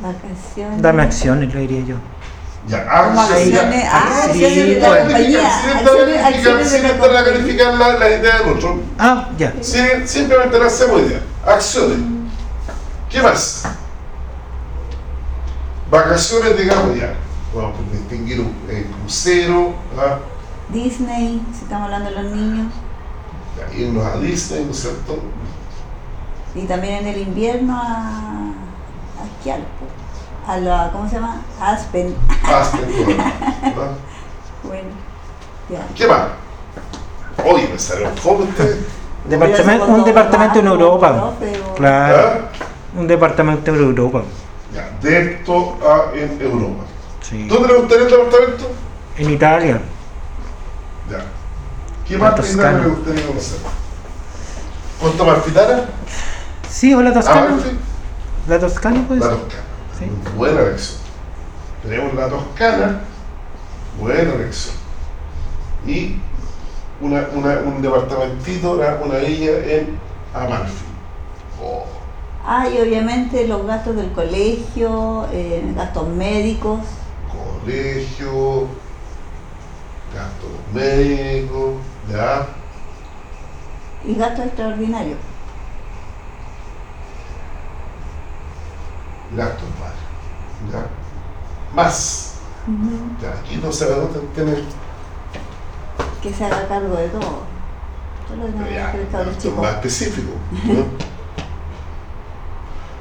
Vacaciones. Dame acciones, le diría yo. Ya, acciones. ah, Sí, acciones de la compañía. Acciones para la calificar, la, la idea del otro. Ah, ya. Sí, simplemente no hacemos idea. Acciones. ¿Qué más? Vacaciones, digamos, ya. Vamos a distinguir un eh, crucero, ¿ah? Disney, si estamos hablando de los niños. Ya, irnos a Disney, ¿no es cierto? Y también en el invierno a, a esquiar, po. a la, ¿cómo se llama? Aspen. Aspen, ¿ah? Bueno, ya. ¿Qué más? Oye, me salió un foco usted. Departamento, un departamento en Europa. Claro, ¿Ah? un departamento en Europa. Ya, de esto a en Europa. Sí. ¿Dónde le gustaría el departamento? En Italia. Ya. ¿Qué La parte Toscana. le gustaría conocer? ¿Costa Marfitana? Sí, o la Toscana. Amalfi. La Toscana puede La ser. Toscana. Sí. Buena elección. Tenemos la Toscana. Buena elección. Y una, una, un departamentito, una, una villa en Amalfi. Oh, Ah, y obviamente los gastos del colegio, eh, gastos médicos. colegio, gastos médicos, ya. y gastos extraordinarios. gastos varios. ¿ya? Más. Ya, aquí no se va a tener. Que se haga cargo de todo. Todo lo ya, es más específico. ¿no?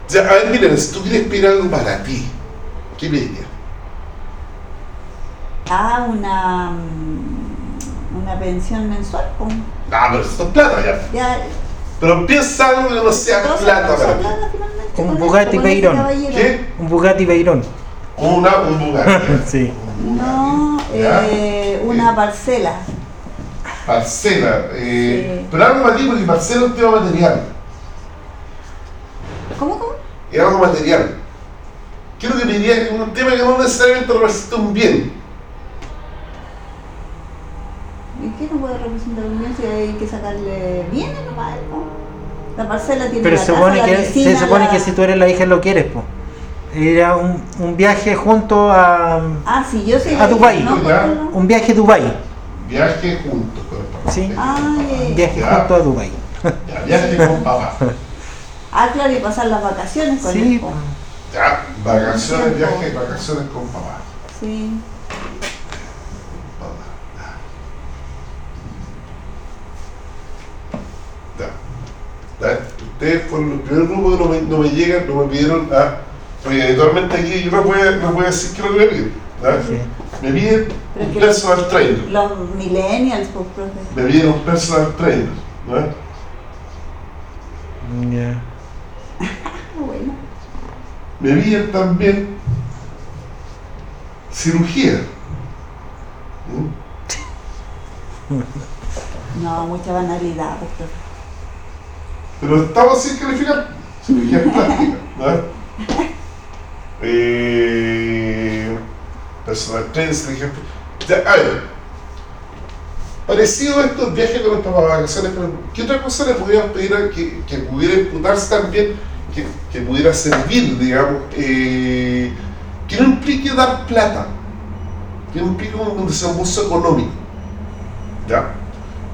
Ya, a ver, miren, si tú quieres pedir algo para ti, ¿qué pedirías? Ah, una, mm, una pensión mensual. po. Ah, pero esto es plata ya. Ya, Pero piensa algo que no sea plata para ti. Un Bugatti Veyron. ¿Qué? Un Bugatti Veyron. Una, un Bugatti. Sí. No, eh, una Eh, parcela. Parcela. Eh, Sí. Pero algo ti, porque parcela es un tema material. ¿Cómo, cómo? Es algo material. ¿Qué es lo que pedirías? Es un tema que no necesariamente representa un bien. ¿Y qué no puede representar un bien si hay que sacarle bienes nomás? ¿no? La parcela tiene Pero la se casa, supone, la que, piscina, se supone la- que si tú eres la hija lo quieres, po. Ir a un, un viaje junto a. Ah, sí, yo soy A Dubái. Un viaje a Dubai. Viaje juntos con. Sí. Ah, viaje Ya. junto a Dubai. Ya, viaje con papá. Ah, claro, y pasar las vacaciones con Sí, él. Ya, vacaciones, viaje, vacaciones con papá. Sí. Ya. Ustedes fueron el primer grupo que no me, no me llegan, no me pidieron a. Oye, habitualmente aquí yo no voy a, no voy a decir qué es lo que me piden. ¿ya? Sí. Me piden Pero un que- personal trainer. Los millennials, pues, profe. Me piden un personal trainer. ¿no? Ya. Ah, bueno. me piden también cirugía. ¿Mm? No, mucha banalidad, pues, profe. Pero estamos sin calificar. Cirugía plástica. ¿no? Eh, personal trainer, cirugía plástica. A ver. Parecido a estos viajes con nuestras vacaciones, ¿qué otra cosa le podíamos pedir a que, pudiera imputarse también, que, pudiera servir, digamos, eh, que no implique dar plata, que no implique un, un desembolso económico, ¿ya?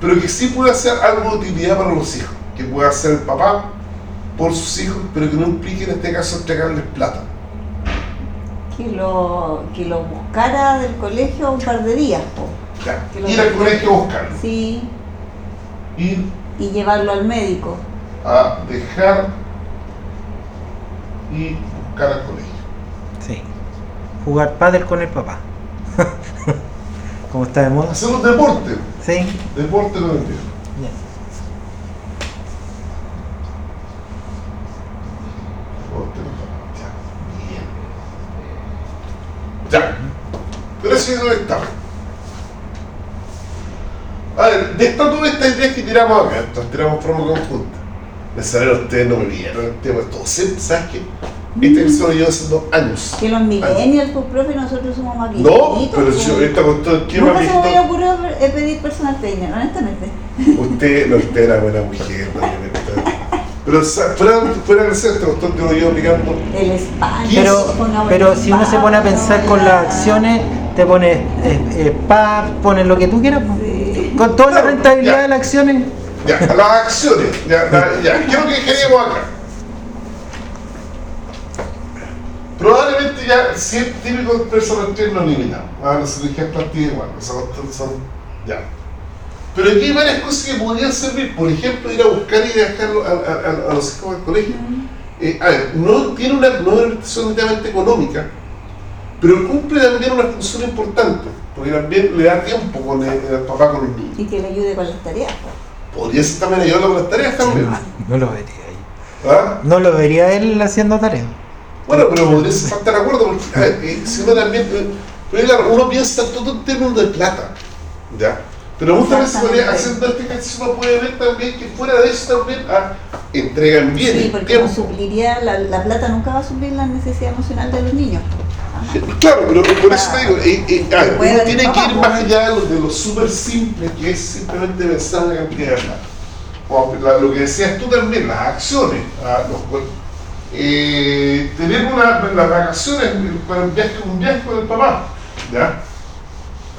Pero que sí pueda ser algo de utilidad para los hijos, que pueda ser el papá por sus hijos, pero que no implique en este caso entregarles plata. Que lo, que lo buscara del colegio un par de días, po. lo Ir al colegio a buscarlo, Sí, ir y llevarlo al médico. a dejar y buscar al colegio. Sí. Jugar pádel con el papá. Como está de moda. Hacer un deporte, Sí. deporte con el viejo. Ya. Deporte con el viejo. Ya, bien. Ya. Donde estamos. A ver, de estas todas estas ideas que tiramos acá, estas tiramos forma conjunta. Necesariamente ustedes no me vieron el tema de todo. Siempre, ¿sabes qué? Este episodio lo llevo haciendo años. Que los millennials, pues, profe, nosotros somos más No, pero pues. yo, esta cuestión, ¿qué más Nunca se me hubiera ocurrido eh, pedir personal trainer, honestamente. Usted, no, usted era buena mujer. Pero fuera, fuera de ser esta cuestión que lo llevo aplicando. El spa. Pero, pero si uno se pone a pensar con las acciones, te pones eh, eh, pones lo que tú quieras. Sí. Con toda la rentabilidad ya. de las acciones. Ya, las acciones. Ya, ya. ¿Qué es lo que queríamos acá? Probablemente ya, si es típico de personal trainer no eliminamos. Ah, las cirugías plásticas igual, esas cuestiones son. Ya. Pero aquí hay varias cosas que podrían servir. Por ejemplo, ir a buscar y dejarlo a, a- a- a los hijos al colegio. Eh, a ver, no tiene una, no es una prestación netamente económica, pero cumple también una función importante, porque también le da tiempo con el, el papá con los niños. Y que le ayude con las tareas. Podría ser también ayudarlo con las tareas también. No lo vería ahí. ¿Ah? No lo vería él haciendo tarea. Bueno, pero podría ser falta de acuerdo, porque a ver, eh, si uno también, eh, pero claro, uno piensa todo en términos de plata, ¿ya? Pero justamente se podría, haciendo este ejercicio uno puede ver también que fuera de eso también ah, entregan bien Sí, porque no supliría, la, la plata nunca va a suplir la necesidad emocional de los niños. Ajá. Claro, pero por eso te digo, eh, eh, uno tiene que ir pues. más allá de lo, de lo súper simple que es simplemente pensar en la cantidad de plata. O la- lo que decías tú también, las acciones, ah, los eh, tener una, las vacaciones para un viaje, un viaje con el papá, ¿ya?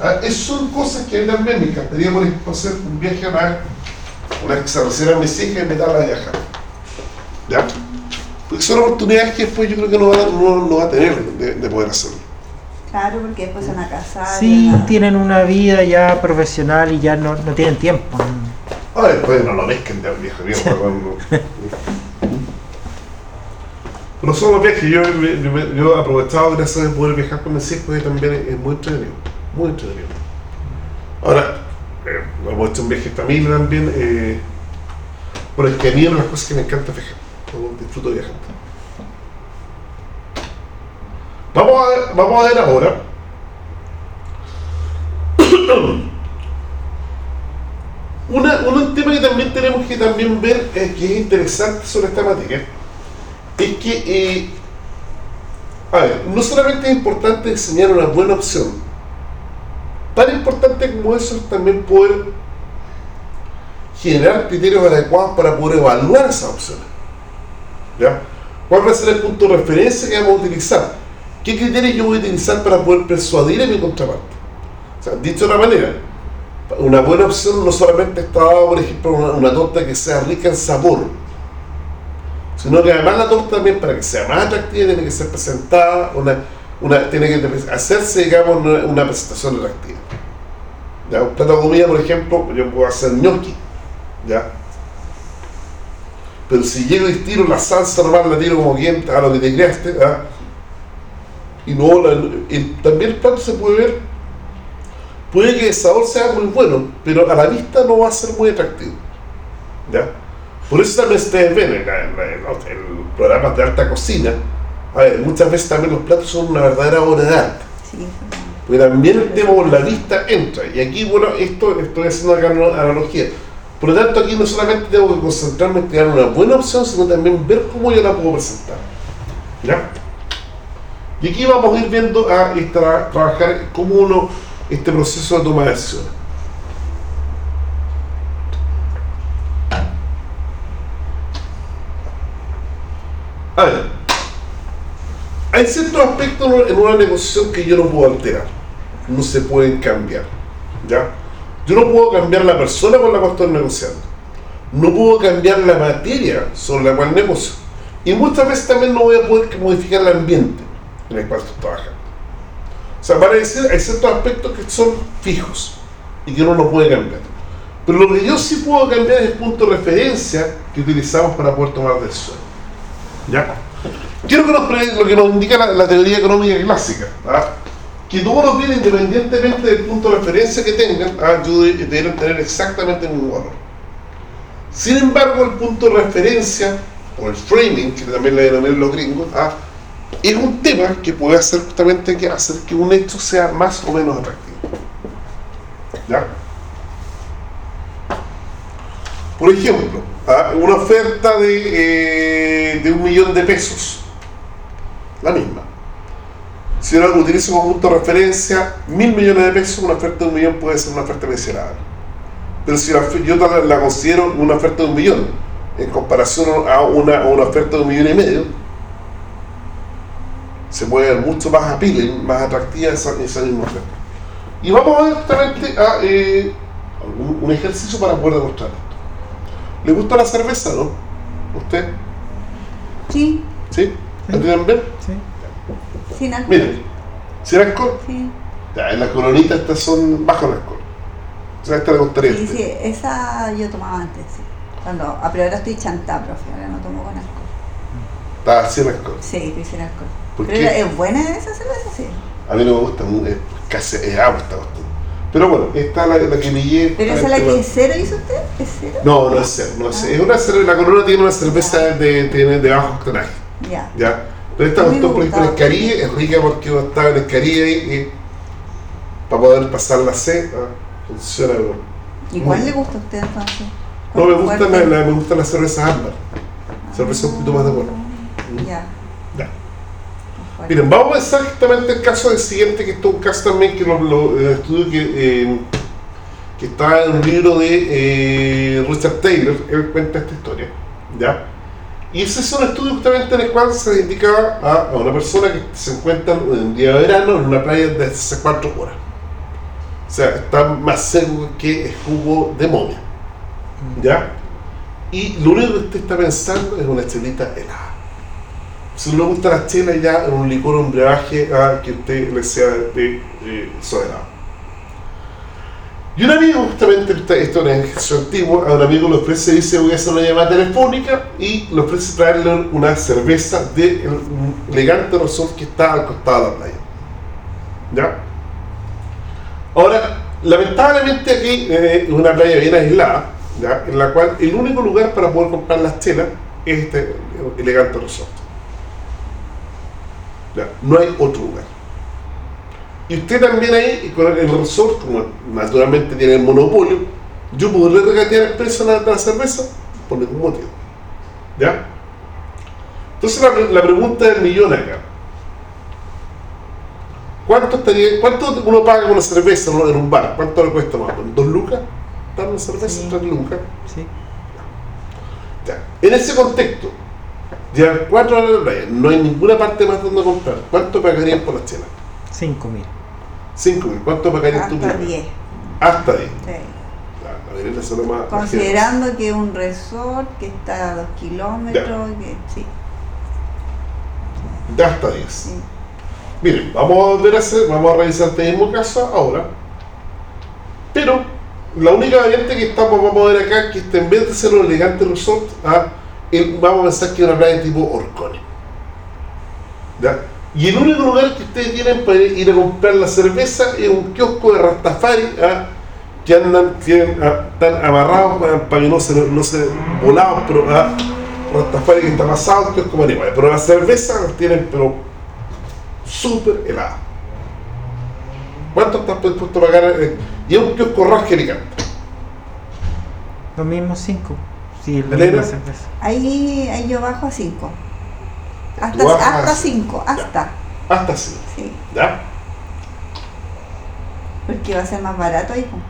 Ah, es- son cosas que a me encantaría, por ejemplo, hacer un viaje a una, una vez que se reciban mis hijas y meterla a viajar, ¿ya? Porque son oportunidades que después yo creo que no va, a- no, no va a tener de, de poder hacerlo. Claro, porque después se van a casar. Sí, a- tienen una vida ya profesional y ya no, no tienen tiempo. Ah, después no lo mezclen de viejo viejo. son los viajes, yo, yo, yo he aprovechado gracias a poder viajar con mis hijos y también es muy entretenido, muy entretenido. Ahora, eh, hemos hecho un viaje también, eh, bueno, es que a una de las cosas que me encanta viajar, disfruto viajando. Vamos a ver, vamos a ver ahora Una, un tema que también tenemos que también ver, eh, que es interesante sobre esta materia, es que, eh, no solamente es importante diseñar una buena opción, tan importante como eso es también poder generar criterios adecuados para poder evaluar esas opciones. ¿Ya? ¿Cuál va a ser el punto de referencia que vamos a utilizar? ¿Qué criterios yo voy a utilizar para poder persuadir a mi contraparte? O sea, dicho de otra manera, una buena opción no solamente está dada, por ejemplo, una, una torta que sea rica en sabor, sino que además la torta también para que sea más atractiva tiene que ser presentada, una, una, tiene que hacerse, digamos, una, una presentación atractiva. ¿Ya? Un plato de comida, por ejemplo, yo puedo hacer gnocchi, ¿ya? Pero si llego y tiro la salsa normal, la tiro como quien a lo que te creaste, y no la- también el plato se puede ver puede que el sabor sea muy bueno, pero a la vista no va a ser muy atractivo. ¿Ya? Por eso también ustedes ven en, los programas de alta cocina, muchas veces también los platos son una verdadera obra de arte. Porque también el tema vista entra. Y aquí, bueno, esto estoy haciendo acá una analogía. Por lo tanto, aquí no solamente tengo que concentrarme en crear una buena opción, sino también ver cómo yo la puedo presentar. ¿Ya? Y aquí vamos a ir viendo a trabajar cómo uno, este proceso de toma de decisiones. A ver, hay ciertos aspectos en una negociación que yo no puedo alterar, no se pueden cambiar. ¿ya? Yo no puedo cambiar la persona con la cual estoy negociando, no puedo cambiar la materia sobre la cual negocio, y muchas veces también no voy a poder modificar el ambiente en el cual estoy trabajando. O sea, para decir, hay ciertos aspectos que son fijos y que uno no puede cambiar. Pero lo que yo sí puedo cambiar es el punto de referencia que utilizamos para poder tomar decisiones. ¿Ya? Quiero que nos lo que nos indica la, la teoría económica clásica, ¿ah? Que todos los bienes, independientemente del punto de referencia que tengan, ¿ah? yo de- deben tener exactamente el mismo valor. Sin embargo, el punto de referencia, o el framing, que también le denominan los gringos, ¿ah? es un tema que puede hacer justamente que hacer que un hecho sea más o menos atractivo. ¿Ya? Por ejemplo, ¿ah? una oferta de, eh, de un millón de pesos, la misma. Si yo utilizo como punto de referencia mil millones de pesos, una oferta de un millón puede ser una oferta miserable. Pero si la, yo la, la considero una oferta de un millón, en comparación a una, a una oferta de un millón y medio, se puede ver mucho más appealing, más atractiva esa, esa misma oferta. Y vamos justamente a, eh, un, un ejercicio para poder demostrar esto. ¿Le gusta la cerveza, no? ¿Usted? Sí, ¿Sí? ¿A ti también? Sin alcohol. Miren, ¿sin alcohol? Sí, Ya, en las coronitas estas son bajo en alcohol. O sea, esta le gustaría. a sí, sí, esa yo tomaba antes, sí. Cuando, a pero ahora estoy chantá, profe, ahora no tomo con alcohol. Está sin alcohol. Sí, estoy sin alcohol. ¿Por pero qué? es buena esa cerveza, sí. A mí no me gusta, es casi es agua esta cuestión. Pero bueno, esta es la, la que me lleve. Pero esa es la que es cero, ¿hizo usted? ¿Es cero? No, no es cero, no es cero. Ah. Es una cerveza, la corona tiene una cerveza de, tiene de bajo octanaje. Ya. ¿Ya? Pero esta A mí me cuestión, por ejemplo, en. Caribe es rica porque está en el Caribe y, y para poder pasar la ah, funciona. ¿Y Muy cuál bien. le gusta a usted entonces? No, me ¿Cuál gusta fuerte? la, la- me gusta la cerveza ámbar. Cerveza un poquito más de bueno. Ya. Ya. fuerte. Miren, vamos a pensar justamente el caso del siguiente, que es un caso también que lo, estudio que, eh, que está en un libro de eh, Richard Taylor, él cuenta esta historia, ¿ya? Y ese es un estudio justamente en el cual se indicaba a, a una persona que se encuentra en un día de verano en una playa de hace cuatro horas. O sea, está más seco que jugo de momia, ¿ya? Y lo único que usted está pensando es una chelita helada. Si no le gusta la chela ya en un licor un brebaje a que usted le sea de soberano. Y un amigo, justamente, esto es un ejercicio antiguo, a un amigo le ofrece, dice, voy a hacer una llamada telefónica y le ofrece traerle una cerveza de un elegante resort que está al costado de la playa. ¿Ya? Ahora, lamentablemente aquí eh, es una playa bien aislada, ¿ya? en la cual el único lugar para poder comprar las chelas es este elegante resort. Ya, no hay otro lugar. Y usted también ahí, con el resort, como naturalmente tiene el monopolio, yo podré regatear el precio de la, cerveza por ningún motivo. ¿Ya? Entonces la, la pregunta del millón acá. ¿Cuánto estaría, cuánto uno paga con una cerveza en un bar? ¿Cuánto le cuesta más? ¿Dos lucas? ¿Dar una cerveza? Sí. ¿Tres lucas? Sí. Ya. En ese contexto, ya cuatro horas de la playa, no hay ninguna parte más donde comprar. ¿Cuánto pagarían por las chelas? 5 mil. Cinco mil. ¿Cuánto pagarías tú? Hasta por- 10. Hasta 10. Sí. Claro, la Verena se lo más- Considerando que es un resort que está a dos kilómetros, que sí, Ya hasta 10. sí. Miren, vamos a volver a hacer, vamos a revisar este mismo caso ahora. Pero la única variante que estamos, vamos a ver acá, que este, en vez de ser un elegante resort, ah, vamos a pensar que es una playa tipo Orcone. ¿Ya? Y el único lugar que ustedes tienen para ir a comprar la cerveza es un kiosco de Rastafari ah, que andan, tienen, ah, están amarrados ah, para que no se, no se volados, pero ah, Rastafari que está pasado, que es como animales. Pero las cervezas las tienen, pero súper heladas. ¿Cuánto estás dispuesto a pagar? eh? Y es un kiosco rasca Alicante. Los mismos cinco. Sí, es la cerveza. Ahí, ahí yo bajo a 5. Hasta Tú bajas hasta a 5, hasta. Hasta así. Sí, ¿Ya? porque va a ser más barato ahí. pues.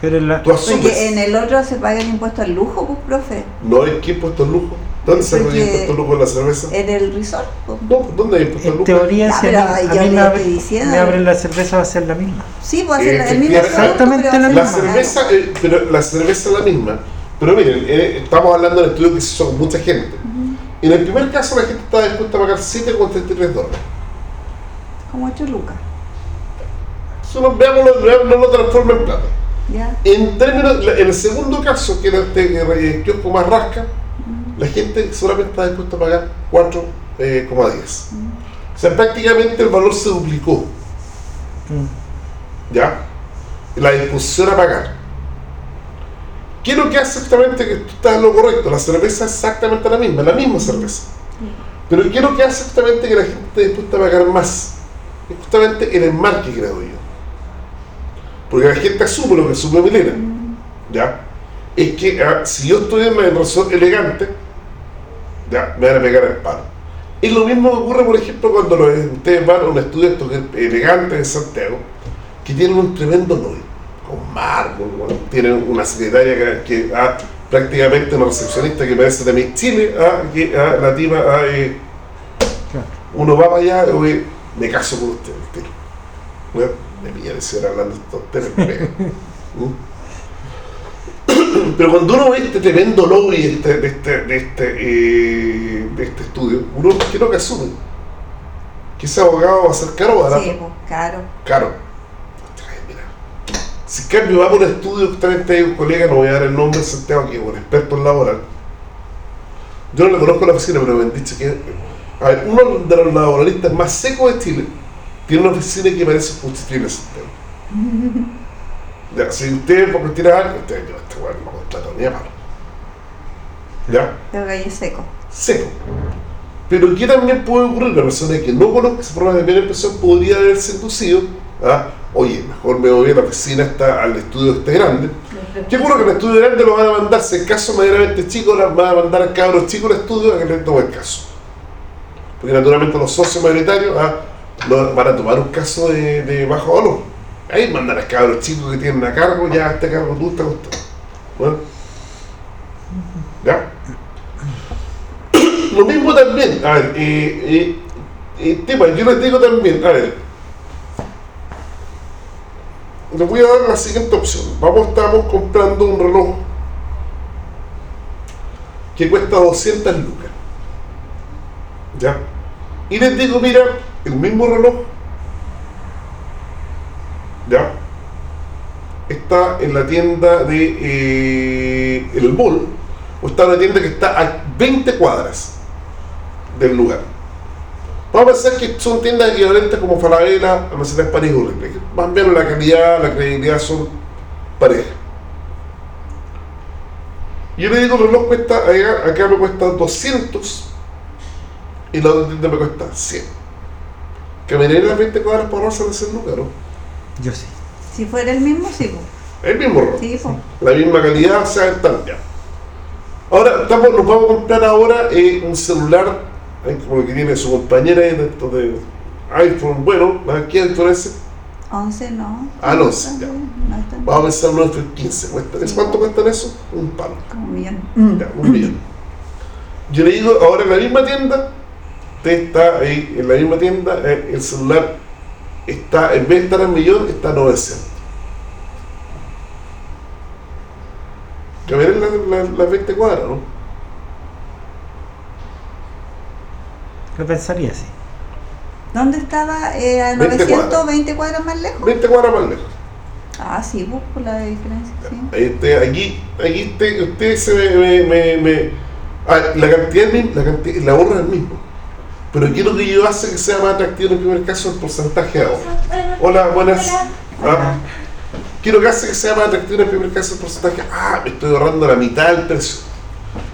Pero en la, Tú. Porque en el otro se paga el impuesto al lujo, pues, profe. No hay que impuesto al lujo. ¿Dónde se paga impuesto al lujo en la cerveza? En el resort, pues. No, ¿dónde hay impuesto al en lujo? teoría, Ya, si a pero mí, a yo mí le estoy diciendo. me abren la cerveza va a ser la misma. Sí, puede ser el mismo producto, Exactamente pero va a la ser La cerveza, eh, pero la cerveza es la misma. Pero miren, eh, estamos hablando de estudios que se hizo con mucha gente. En el primer caso la gente estaba dispuesta a pagar 7,33 dólares. Como 8 lucas. Solo veámoslo, veámoslo, no lo transforma en plata. ¿Ya? En términos, en el segundo caso, que era este eh, kiosco más rasca, la gente solamente está dispuesta a pagar 4,10. O sea, prácticamente el valor se duplicó. Mm. ¿Ya? La disposición a pagar. ¿Qué es lo que hace exactamente que tú estás en lo correcto? La cerveza es exactamente la misma, la misma cerveza. Pero ¿qué es lo que hace exactamente que la gente esté dispuesta a pagar más? Es justamente el enmarque, creo yo. Porque la gente asume lo que asume Milena. ¿Ya? Es que ah, si yo estoy en resort elegante, ya, me van a pegar el palo. Es lo mismo que ocurre, por ejemplo, cuando ustedes van a un estudio estos elegantes de Santiago, que tienen un tremendo con mármol, bueno, tienen una secretaria que, que ah, prácticamente una recepcionista que parece de Miss Chile, ah, que ah, la tipa, ah, eh, uno va para allá, oye, me caso con usted, el tiro. Bueno, me pilla de ser hablando de estos. ¿Mm? Pero cuando uno ve este tremendo lobby de este, de este, de este, eh, de este estudio, uno ¿qué es lo que asume? Que ese abogado va a ser caro o barato. Sí, pues, caro. Caro. Si en cambio vamos a un estudio, justamente hay un colega, no voy a dar el nombre de Santiago, que es un experto en laboral. Yo no le conozco la oficina, pero me han dicho que a ver, uno de los laboralistas más secos de Chile tiene una oficina que parece Chile Santiago. Ya, si usted por cualquier algo, usted, yo este weón no contrato ni a palo. ¿Ya? Pero gallo seco. seco. Pero ¿qué también puede ocurrir? La persona que no conozca ese programa de primera impresión podría haberse inducido a, oye, mejor me voy a la oficina hasta, al estudio este grande. ¿Qué ocurre? Que el estudio grande lo van a mandar, si el caso medianamente chico, lo van a mandar a cabros chicos al estudio a tome el caso. Porque naturalmente los socios mayoritarios ah, van a tomar un caso de, de bajo valor. Ahí mandan a cabros chicos que tienen a cargo, ya este cargo tú está costado. Bueno. ¿Ya? Lo mismo también, a ver, eh, eh, eh, tema, yo les digo también, a ver, les voy a dar la siguiente opción. Vamos, estamos comprando un reloj que cuesta 200 lucas. ¿Ya? Y les digo, mira, el mismo reloj, ¿ya? Está en la tienda de eh, El Mall, o está en una tienda que está a 20 cuadras del lugar. Vamos a pensar que son tiendas equivalentes como Falabella, Almacenes París o Más menos la calidad, la credibilidad son parejas. Yo le digo, el reloj cuesta, acá, acá me cuesta 200 y la otra tienda me cuesta 100. Caminaré las 20 cuadras para ahorrarse de 100 lucas, ¿no? Yo sí. Si fuera el mismo, sí, pues. El mismo reloj. Sí, pues. la misma calidad, o sea, tal ya. Ahora estamos, nos vamos a comprar ahora eh, un celular, como que tiene su compañera eh, de, estos de iPhone, bueno. ¿qué iPhone es ese? 11 no. Ah, no, sí, ya. No Vamos a pensar iPhone 15, ¿cuesta? ¿Es ¿cuánto cuestan eso? Un palo, Como un millón. Mm. ya, un millón. Yo le digo, ahora en la misma tienda, usted está ahí, en la misma tienda, eh, el celular está, en vez de estar en millón, está a 900. Que ver las la, las 20 cuadras, ¿no? Lo pensaría así. ¿Dónde estaba? Eh, a 20 cuadras. 920 cuadras más lejos. 20 cuadras más lejos. Ah, sí, pues por la diferencia, sí. Usted, aquí, aquí usted, usted se me, me, me, me- ah, la cantidad, la cantidad, el ahorro es el mismo. Pero ¿qué es lo que yo hace que sea más atractivo en el primer caso? El porcentaje de ahorro. Hola, buenas. Ah, ¿Qué es lo que hace que sea más atractivo en el primer caso el porcentaje? Ah, me estoy ahorrando la mitad del precio.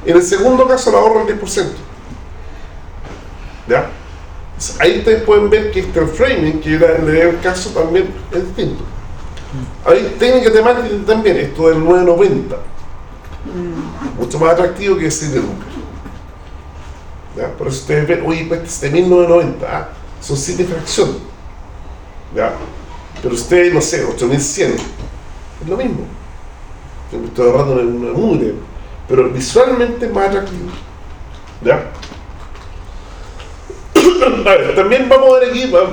En el segundo caso, el ahorro es 10%. Ahí ustedes pueden ver que este framing, que era en el caso también es distinto. Hay técnica temática también, esto del 990. Mucho más atractivo que ese de. ¿Ya? Por eso ustedes ven, oye, cuesta 7.990, ah, son 7 fracciones. ¿Ya? Pero ustedes, no sé, 8.100, es lo mismo. Yo me estoy ahorrando una, una mugre, pero visualmente es más atractivo. ¿Ya? A ver, también vamos a ver aquí, va-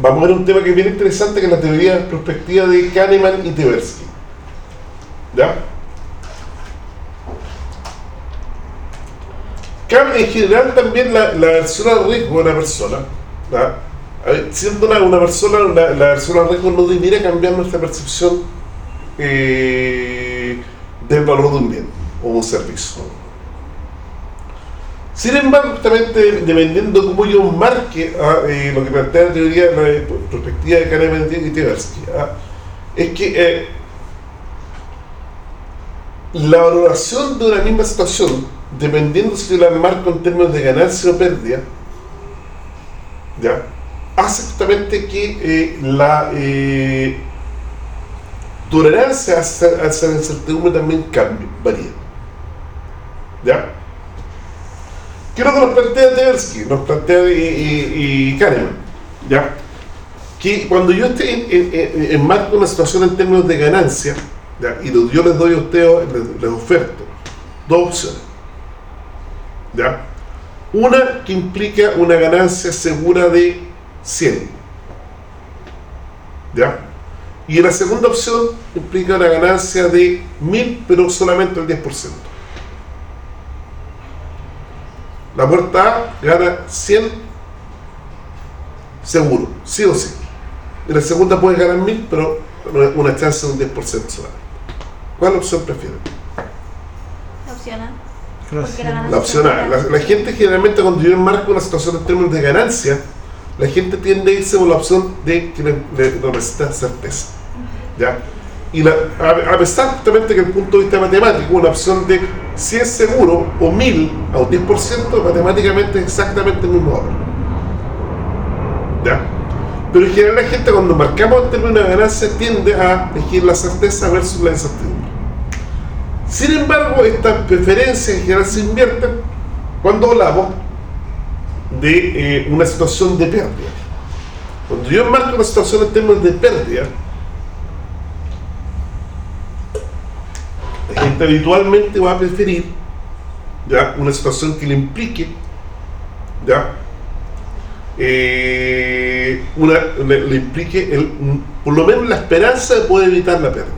vamos a ver un tema que es bien interesante, que es la teoría prospectiva de Kahneman y Tversky. ¿Ya? Kahneman, en general también la, la versión al riesgo de una persona, siendo una, una persona, la, la versión al riesgo no debiera cambiar nuestra percepción eh, del valor de un bien o un servicio. Sin embargo, justamente dependiendo de cómo yo marque ah, eh, lo que plantea la teoría, la perspectiva de Kahneman y Tversky, ah, es que eh, la valoración de una misma situación, dependiendo si la marco en términos de ganancia o pérdida, ¿ya? hace justamente que eh, la eh, tolerancia hacia, hacia la incertidumbre también cambie, varía. ¿Ya? ¿Qué es lo que nos plantea Tversky? Nos plantea y, y, Kahneman, ¿ya? Que cuando yo esté en, en, en- una situación en términos de ganancia, ¿ya? y yo les doy a ustedes, les, les oferto dos opciones, ¿ya? Una que implica una ganancia segura de 100, ¿ya? Y la segunda opción implica una ganancia de 1000, pero solamente el 10%. La puerta A gana 100 seguro, sí o sí. Y la segunda puede ganar 1000, pero una- una chance de un 10% solamente. ¿Cuál opción prefieren? La opción A. La opción A. La, la gente generalmente cuando yo enmarco una situación en términos de ganancia, la gente tiende a irse por la opción de que le necesita certeza. ¿Ya? Y la- a, a pesar justamente que el punto de vista matemático, una opción de si es seguro o 1000 a un 10%, matemáticamente es exactamente el mismo valor. ¿Ya? Pero en general la gente cuando marcamos en términos de ganancia tiende a elegir la certeza versus la incertidumbre. Sin embargo, estas preferencias en general se invierten cuando hablamos de eh, una situación de pérdida. Cuando yo enmarco una situación en términos de pérdida, gente habitualmente va a preferir ¿ya? una situación que le implique ¿ya? Eh, una, le, implique el, por lo menos la esperanza de poder evitar la pérdida.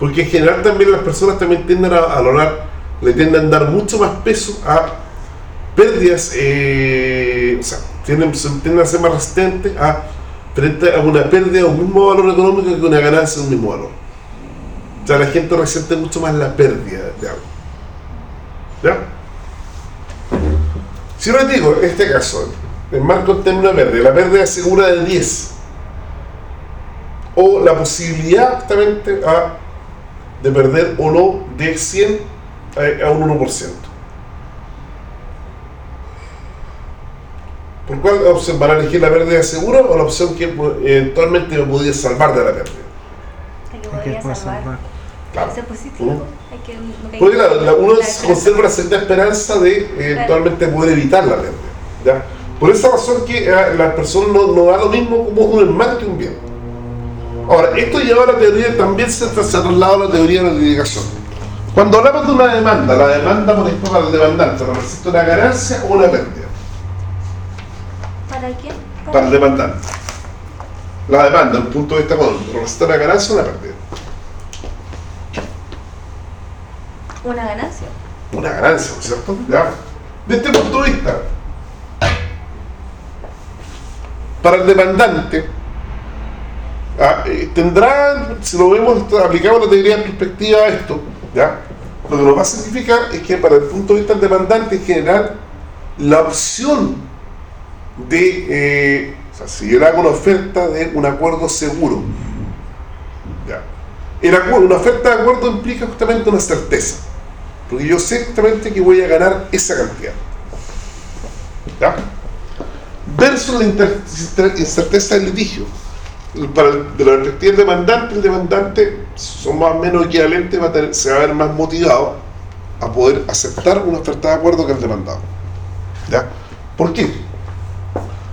Porque en general también las personas también tienden a valorar, le tienden a dar mucho más peso a pérdidas, eh, o sea, tienden, se- tienden a ser más resistentes a frente a una pérdida de un mismo valor económico que una ganancia de un mismo valor. O sea, la gente resiente mucho más la pérdida de algo. ¿Ya? Si les digo, en este caso, en marco en términos de pérdida, la pérdida segura de 10, o la posibilidad justamente a, de perder o no de 100 a, a un 1%. ¿Por cuál opción van a elegir la pérdida segura o la opción que pues, eventualmente me podría salvar de la pérdida? Que salvar. Salvar. Claro. Ser positivo. Mm. Hay que, no hay Porque que- claro, la- uno la esperanza. conserva la cierta esperanza de eh, eventualmente poder evitar la pérdida. ¿ya? Por esa razón que eh, la persona no, no da lo mismo como un enmarque un bien. Ahora, esto lleva a la teoría, también se, se ha trasladado a la teoría de la litigación. Cuando hablamos de una demanda, la demanda, por ejemplo, para el demandante, ¿representa una ganancia o una pérdida? ¿Para quién? Para el demandante. La demanda, desde un punto de vista económico, ¿representa una ganancia o una pérdida? Una ganancia. Una ganancia, ¿no es cierto? Ya. De este punto de vista, para el demandante, ah, eh, tendrá, si lo vemos, aplicamos la teoría en perspectiva a esto, ¿ya? Lo que nos va a significar es que para el punto de vista del demandante en general, la opción de, eh, o sea, si yo le hago una oferta de un acuerdo seguro, ¿ya? El acuerdo, una oferta de acuerdo implica justamente una certeza. Porque yo sé exactamente que voy a ganar esa cantidad. ¿Ya? Versus la incerteza del litigio. Para el- de la perspectiva del demandante, el demandante son más o menos equivalentes, se va a ver más motivado a poder aceptar una oferta de acuerdo que el demandado. ¿Ya? ¿Por qué?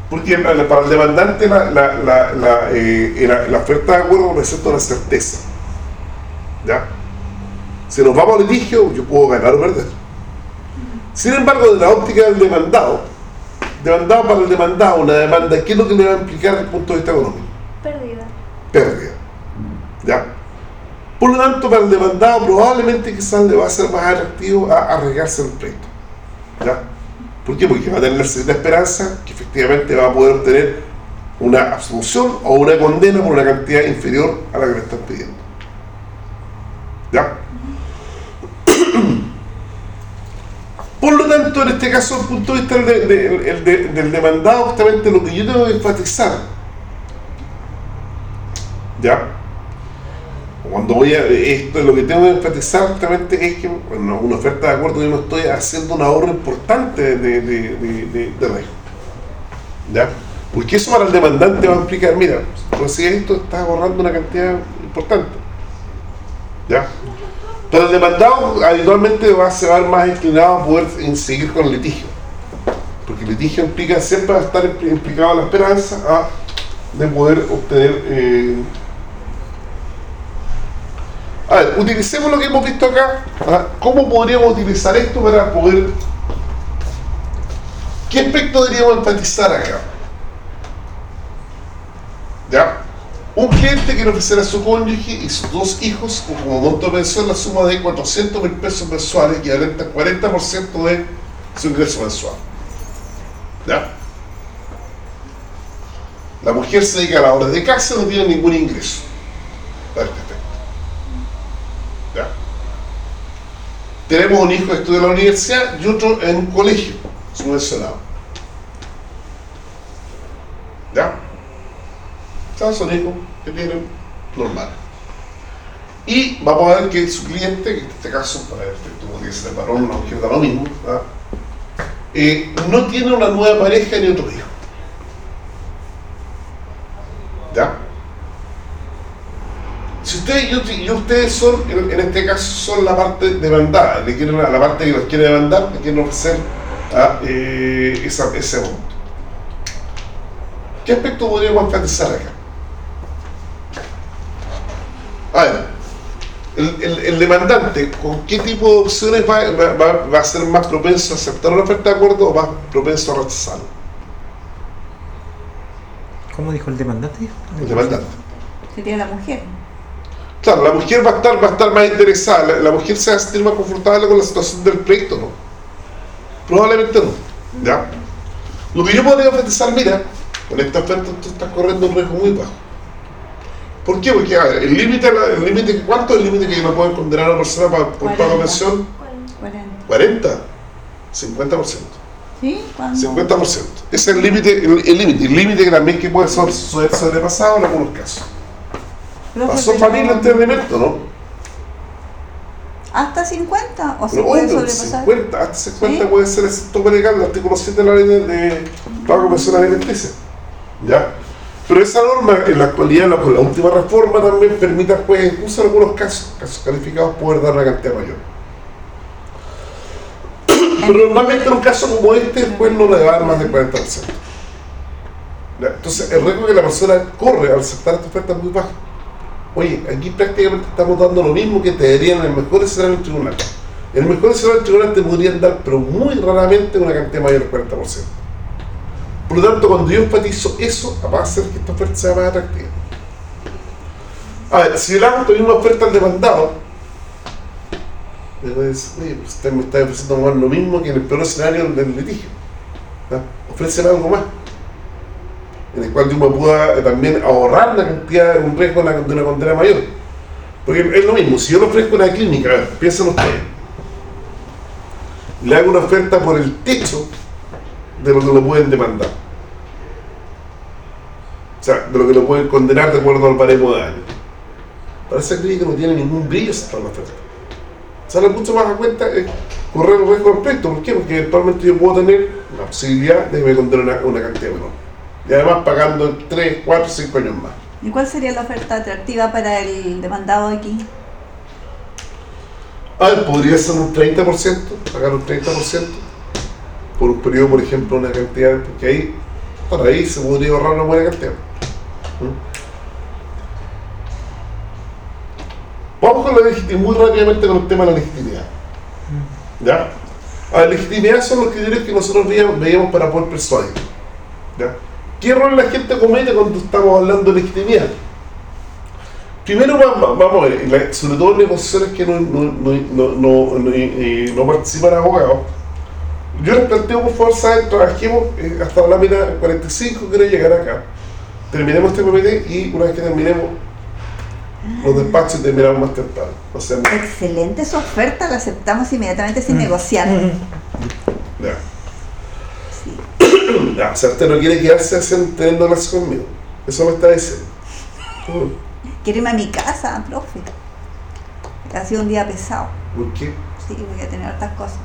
Porque para el demandante la, la, la, la, eh, oferta de acuerdo representa una certeza. ¿Ya? Si nos vamos al litigio, yo puedo ganar o perder. Sin embargo, de la óptica del demandado, demandado para el demandado, una demanda, ¿qué es lo que le va a implicar desde el punto de vista económico? Perdida. pérdida. ¿Ya? Por lo tanto, para el demandado probablemente quizás le va a ser más atractivo a arriesgarse el pleito. ¿Ya? ¿Por qué? Porque va a tener la esperanza que efectivamente va a poder obtener una absolución o una condena por una cantidad inferior a la que le están pidiendo. ¿Ya? Por lo tanto, en este caso, el punto de vista del, de- de- el de- del demandado, justamente lo que yo tengo que enfatizar ¿Ya? Cuando voy a esto, lo que tengo que enfatizar justamente es que, bueno, una oferta de acuerdo yo no estoy haciendo un ahorro importante de, de, de, de-. ¿Ya? Porque eso para el demandante va a implicar, mira, si esto, estás ahorrando una cantidad importante. ¿Ya? Pero el demandado habitualmente va, a ver más inclinado a poder en seguir con litigio. Porque el litigio implica, siempre estar impli- implicado la esperanza a, de poder obtener eh, a ver, utilicemos lo que hemos visto acá. ¿ah? ¿Cómo podríamos utilizar esto para poder... ¿Qué aspecto deberíamos enfatizar acá? ¿Ya? Un cliente quiere ofrecer a su cónyuge y sus dos hijos como monto de pensión la suma de 400 mil pesos mensuales, equivalente al 40% de su ingreso mensual. ¿Ya? La mujer se dedica a la obra de casa y no tiene ningún ingreso. Este. ¿Ya? Tenemos un hijo que estudia en la universidad y otro en un colegio, subvencionado. ¿Ya? Sea, son hijos tienen normal. Y vamos a ver que su cliente, que en este caso, para el efecto como que se separó una mujer da lo mismo. Eh, no tiene una nueva pareja ni otro hijo. ¿Ya? Si ustedes, y y ustedes son, en, este caso, son la parte demandada, le quieren, la parte que los quiere demandar, le quieren ofrecer eh, ese monto. ¿Qué aspecto podríamos enfatizar acá? A ver, el, el- el demandante, ¿con qué tipo de opciones va, va- va- va a ser más propenso a aceptar una oferta de acuerdo o más propenso a rechazarla? ¿Cómo dijo el demandante? El demandante. Sería la mujer. Claro, la mujer va a estar, va a estar más interesada, la, la mujer se va a sentir más confortable con la situación del proyecto, ¿no? Probablemente no, ¿ya? Lo que yo podría enfatizar, mira, con esta oferta tú estás corriendo un riesgo muy bajo. ¿Por qué? Porque, a ver, el límite, el límite, ¿cuánto es el límite que no pueden condenar a una persona para, por pago de 40. pensión? 40. ¿40? 50%. ¿Sí? ¿Cuándo? 50%. Ese es el límite, el el límite, el límite que también que puede ser ser sobrepasado en algunos casos. Profe, Pasó familia este elemento, ¿no? ¿Hasta 50? ¿O se Pero puede sobrepasar? 50, hasta 50 ¿Sí? puede ser excepto para legal, el artículo 7 de la ley de, de pago de pensiones alimenticias. ¿Ya? Pero esa norma, en la actualidad, la, última reforma, también permite al juez, incluso en algunos casos, casos calificados, poder dar una cantidad mayor. Pero normalmente en un caso como este, el juez no le va a dar más del 40%. ¿Ya? Entonces, el riesgo que la persona corre al aceptar esta oferta es muy bajo. Oye, aquí prácticamente estamos dando lo mismo que te darían en el mejor escenario del tribunal. En el mejor escenario del tribunal te podrían dar, pero muy raramente, una cantidad mayor del 40%. Por lo tanto, cuando yo enfatizo eso, va a hacer que esta oferta sea más atractiva. A ver, si le hago también una oferta al demandado, me va a decir, oye, pues usted me está ofreciendo más lo mismo que en el peor escenario del litigio. ¿Ya? Ofréceme algo más en el cual yo me pueda eh, también ahorrar la cantidad, un riesgo de una, de condena mayor. Porque es lo mismo, si yo le ofrezco una clínica, piensen ustedes, le hago una oferta por el techo de lo que lo pueden demandar. O sea, de lo que lo pueden condenar de acuerdo al baremo de daño. Para esa clínica no tiene ningún brillo la oferta. Sale mucho más a cuenta es correr el riesgo del proyecto. ¿Por qué? Porque eventualmente yo puedo tener la posibilidad de que me condene una, una cantidad menor. Y además pagando 3, 4, 5 años más. ¿Y cuál sería la oferta atractiva para el demandado aquí? A ver, podría ser un 30%, pagar un 30% por un periodo, por ejemplo, una cantidad, porque ahí, para ahí se podría ahorrar una buena cantidad. ¿Mm? Vamos con la legitimidad, muy rápidamente con el tema de la legitimidad. ¿Ya? A ver, legitimidad son los criterios que nosotros veíamos, para poder persuadir. ¿Ya? ¿Qué error la gente comete cuando estamos hablando de legitimidad? Primero va- va- vamos a ver, la- sobre todo en negociaciones que no, no, no, no participan abogados. Yo les planteo, por favor, ¿saben? Trabajemos eh, hasta la lámina 45, quiero llegar acá. Terminemos este PPT y una vez que terminemos los despachos terminamos más temprano. O sea, Excelente su oferta, la aceptamos inmediatamente sin negociar. ya. Sí. Ya, o sea, usted no quiere quedarse haciendo, teniendo relación conmigo. Eso me está diciendo. Quiero irme a mi casa, profe. Ha sido un día pesado. ¿Por qué? Sí, voy a tener hartas cosas.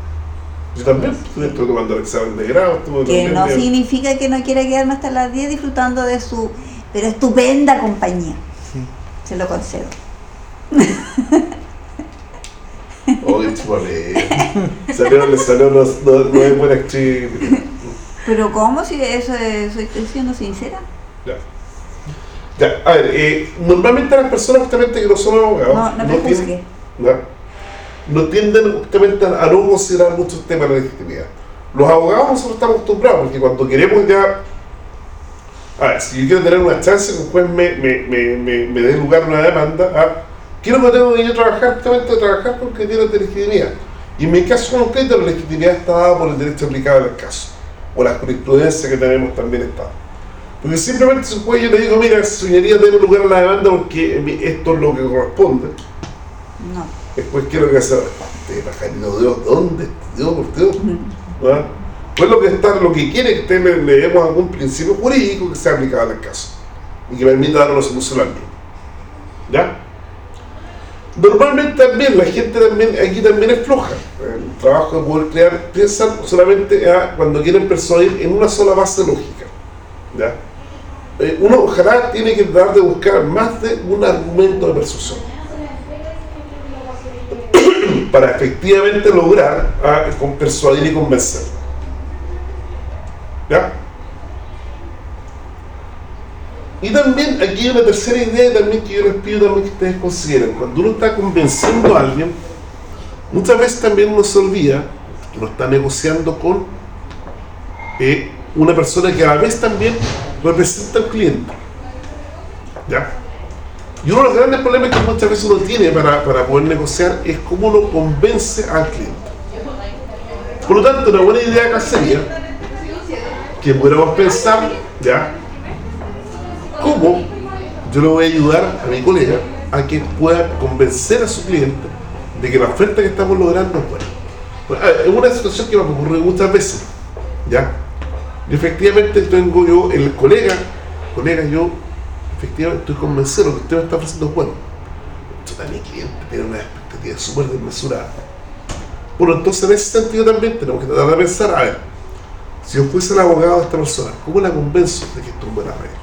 Yo también estuve estuve tomando el examen de grado. estuve Que no de- significa que no quiera quedarme hasta las 10 disfrutando de su pero estupenda compañía. Se lo concedo. Oye, chupale. Salió, le salió, no, no, no es buena actriz. Pero ¿cómo si eso es- soy, estoy siendo sincera? Ya. Ya, a ver, eh, normalmente las personas justamente que no son abogados No, no me juzgue. ¿ya? no tienden justamente a no considerar muchos temas de la legitimidad. Los abogados nosotros estamos acostumbrados, porque cuando queremos ya... A ver, si yo quiero tener una chance que un juez me, me, me, me, me dé lugar a una demanda, ah, quiero que tengo que yo trabajar justamente trabajar con criterios de legitimidad. Y en mi caso concreto la legitimidad está dada por el derecho aplicable al caso, o la jurisprudencia que tenemos también está. Porque simplemente si un juez yo le digo, mira, señoría, debe lugar a la demanda porque esto es lo que corresponde. No. Después quiero que se... Pajarito, Dios, ¿dónde? Dios, por Dios. ¿Ah? Pues lo que está, lo que quiere que usted le, le demos algún principio jurídico que sea aplicable al caso y que permita dar una solución al mismo. ¿Ya? Normalmente también, la gente también, aquí también es floja. El trabajo de poder crear, piensan solamente a cuando quieren persuadir en una sola base lógica. ¿Ya? Eh, uno ojalá tiene que tratar de buscar más de un argumento de persuasión para efectivamente lograr ah, con persuadir y convencer. ¿Ya? Y también aquí hay una tercera idea también que yo les pido también que ustedes consideren. Cuando uno está convenciendo a alguien, muchas veces también uno se olvida que uno está negociando con eh, una persona que a la vez también representa al cliente. ¿Ya? Y uno de los grandes problemas que muchas veces uno tiene para, para poder negociar es cómo uno convence al cliente. Por lo tanto, una buena idea acá sería que pudiéramos pensar, ¿ya? ¿Cómo yo le voy a ayudar a mi colega a que pueda convencer a su cliente de que la oferta que estamos logrando es buena? Es una situación que me ha ocurrido muchas veces, ¿ya? Y efectivamente tengo yo, el colega, colega, yo efectivamente estoy convencido de que usted me está ofreciendo es bueno. Chuta, mi cliente tiene una expectativa súper desmesurada. Bueno, entonces en ese sentido también tenemos que tratar de pensar, a ver, si yo fuese el abogado de esta persona, ¿cómo la convenzo de que esto es un buen arreglo?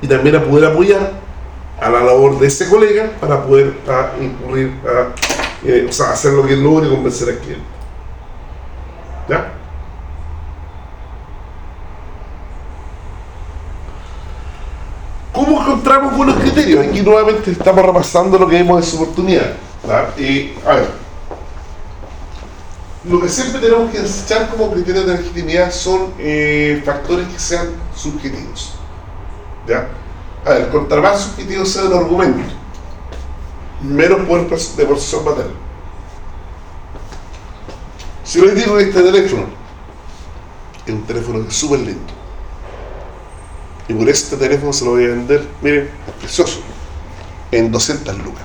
Y también a poder apoyar a la labor de ese colega para poder a, incurrir, a, eh, o sea, hacer lo que logre convencer al cliente. ¿Ya? ¿Cómo encontramos buenos criterios? Aquí nuevamente estamos repasando lo que vimos de su oportunidad. Y, a ver, lo que siempre tenemos que desechar como criterios de legitimidad son eh, factores que sean subjetivos. ¿Ya? A ver, contra más subjetivo sea un argumento, menos poder de persuasión va. Si les digo este teléfono es un teléfono que es súper lindo, y por este teléfono se lo voy a vender, miren, es precioso, en 200 lucas.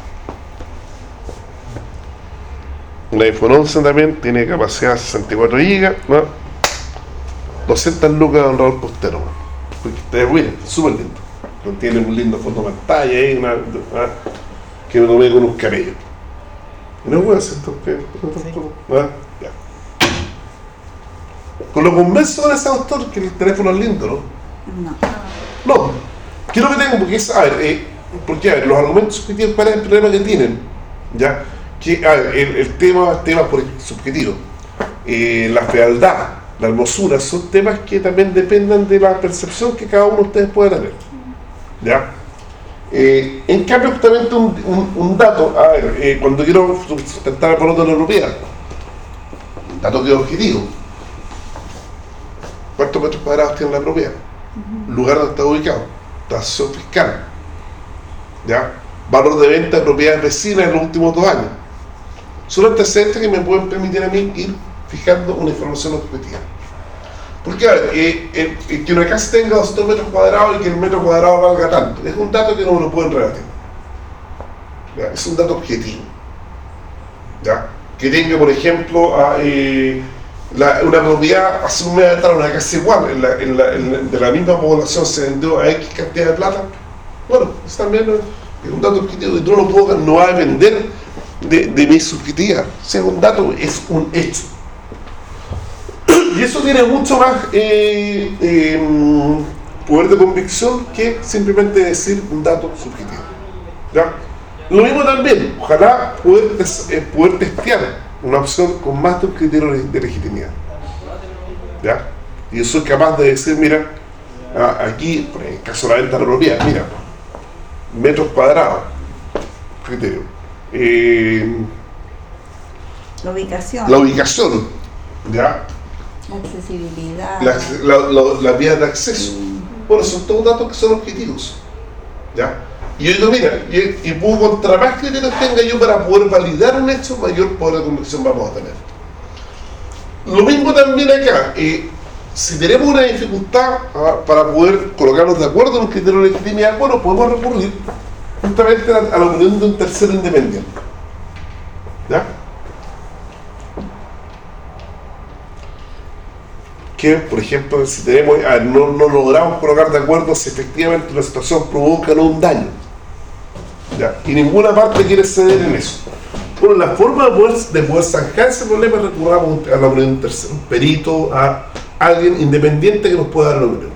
Un iPhone 11 también tiene capacidad de 64 GB, ¿no? 200 lucas Don Raúl Postero, ¿no? porque este es bueno, es súper lindo. Contiene un lindo foto pantalla ahí, una, ¿ah? que me tomé con un cabello. No es bueno, ¿cierto? ¿Qué? Ah, ya. Con lo convenzo de ese autor que el teléfono es lindo, ¿no? No. No, quiero que tengan, porque es, a ver, eh, porque los argumentos subjetivos, ¿cuál es el problema que tienen? ¿Ya? Que, a ver, el, el tema, el tema por subjetivo, eh, la fealdad, la hermosura, son temas que también dependen de la percepción que cada uno de ustedes pueda tener. ¿Ya? Eh, en cambio, justamente un, dato, a ver, cuando quiero sustentar de la propiedad, un dato que es objetivo. ¿Cuántos metros cuadrados tiene la propiedad? Lugar donde está ubicado, tasación fiscal, ¿ya? valor de venta de propiedades vecinas en los últimos dos años. Son antecedentes que me pueden permitir a mí ir fijando una información objetiva. Porque, a eh, el- el que una casa tenga 200 metros cuadrados y que el metro cuadrado valga tanto, es un dato que no me lo pueden rebatir. Es un dato objetivo. ¿ya? Que tenga, por ejemplo, a, eh, una propiedad, hace un mes atrás, una casa igual, de la misma población se vendió a X cantidad de plata. Bueno, es también es un dato objetivo y tú no lo puedo, no va a depender de, de mi subjetividad. O sea, un dato, es un hecho. Y eso tiene mucho más eh, eh, poder de convicción que simplemente decir un dato subjetivo. Lo mismo también, ojalá poder, eh, poder testear una opción con más de un criterio de, legitimidad. ¿Ya? Y yo soy capaz de decir, mira, ah, aquí, por el caso de la venta de la propiedad, mira, metros cuadrados, criterio. Eh, La ubicación, la ubicación, ¿ya? la accesibilidad. las la, la- vías de acceso. Bueno, son todos datos que son objetivos. ¿Ya? Y yo digo, mira, y, y contra más criterios tenga yo para poder validar un hecho, mayor poder de convicción vamos a tener. Lo mismo también acá. eh, si tenemos una dificultad ah, para poder colocarnos de acuerdo en un criterio de legitimidad, bueno, podemos recurrir justamente a, la opinión de un tercero independiente. ¿Ya? que, por ejemplo, si tenemos, no, no logramos colocar de acuerdo si efectivamente la situación provoca o no un daño. ¿Ya? Y ninguna parte quiere ceder en eso. Bueno, la forma de poder, de poder zanjar ese problema es recurramos a la opinión de un tercero, un perito, a alguien independiente que nos pueda dar la opinión.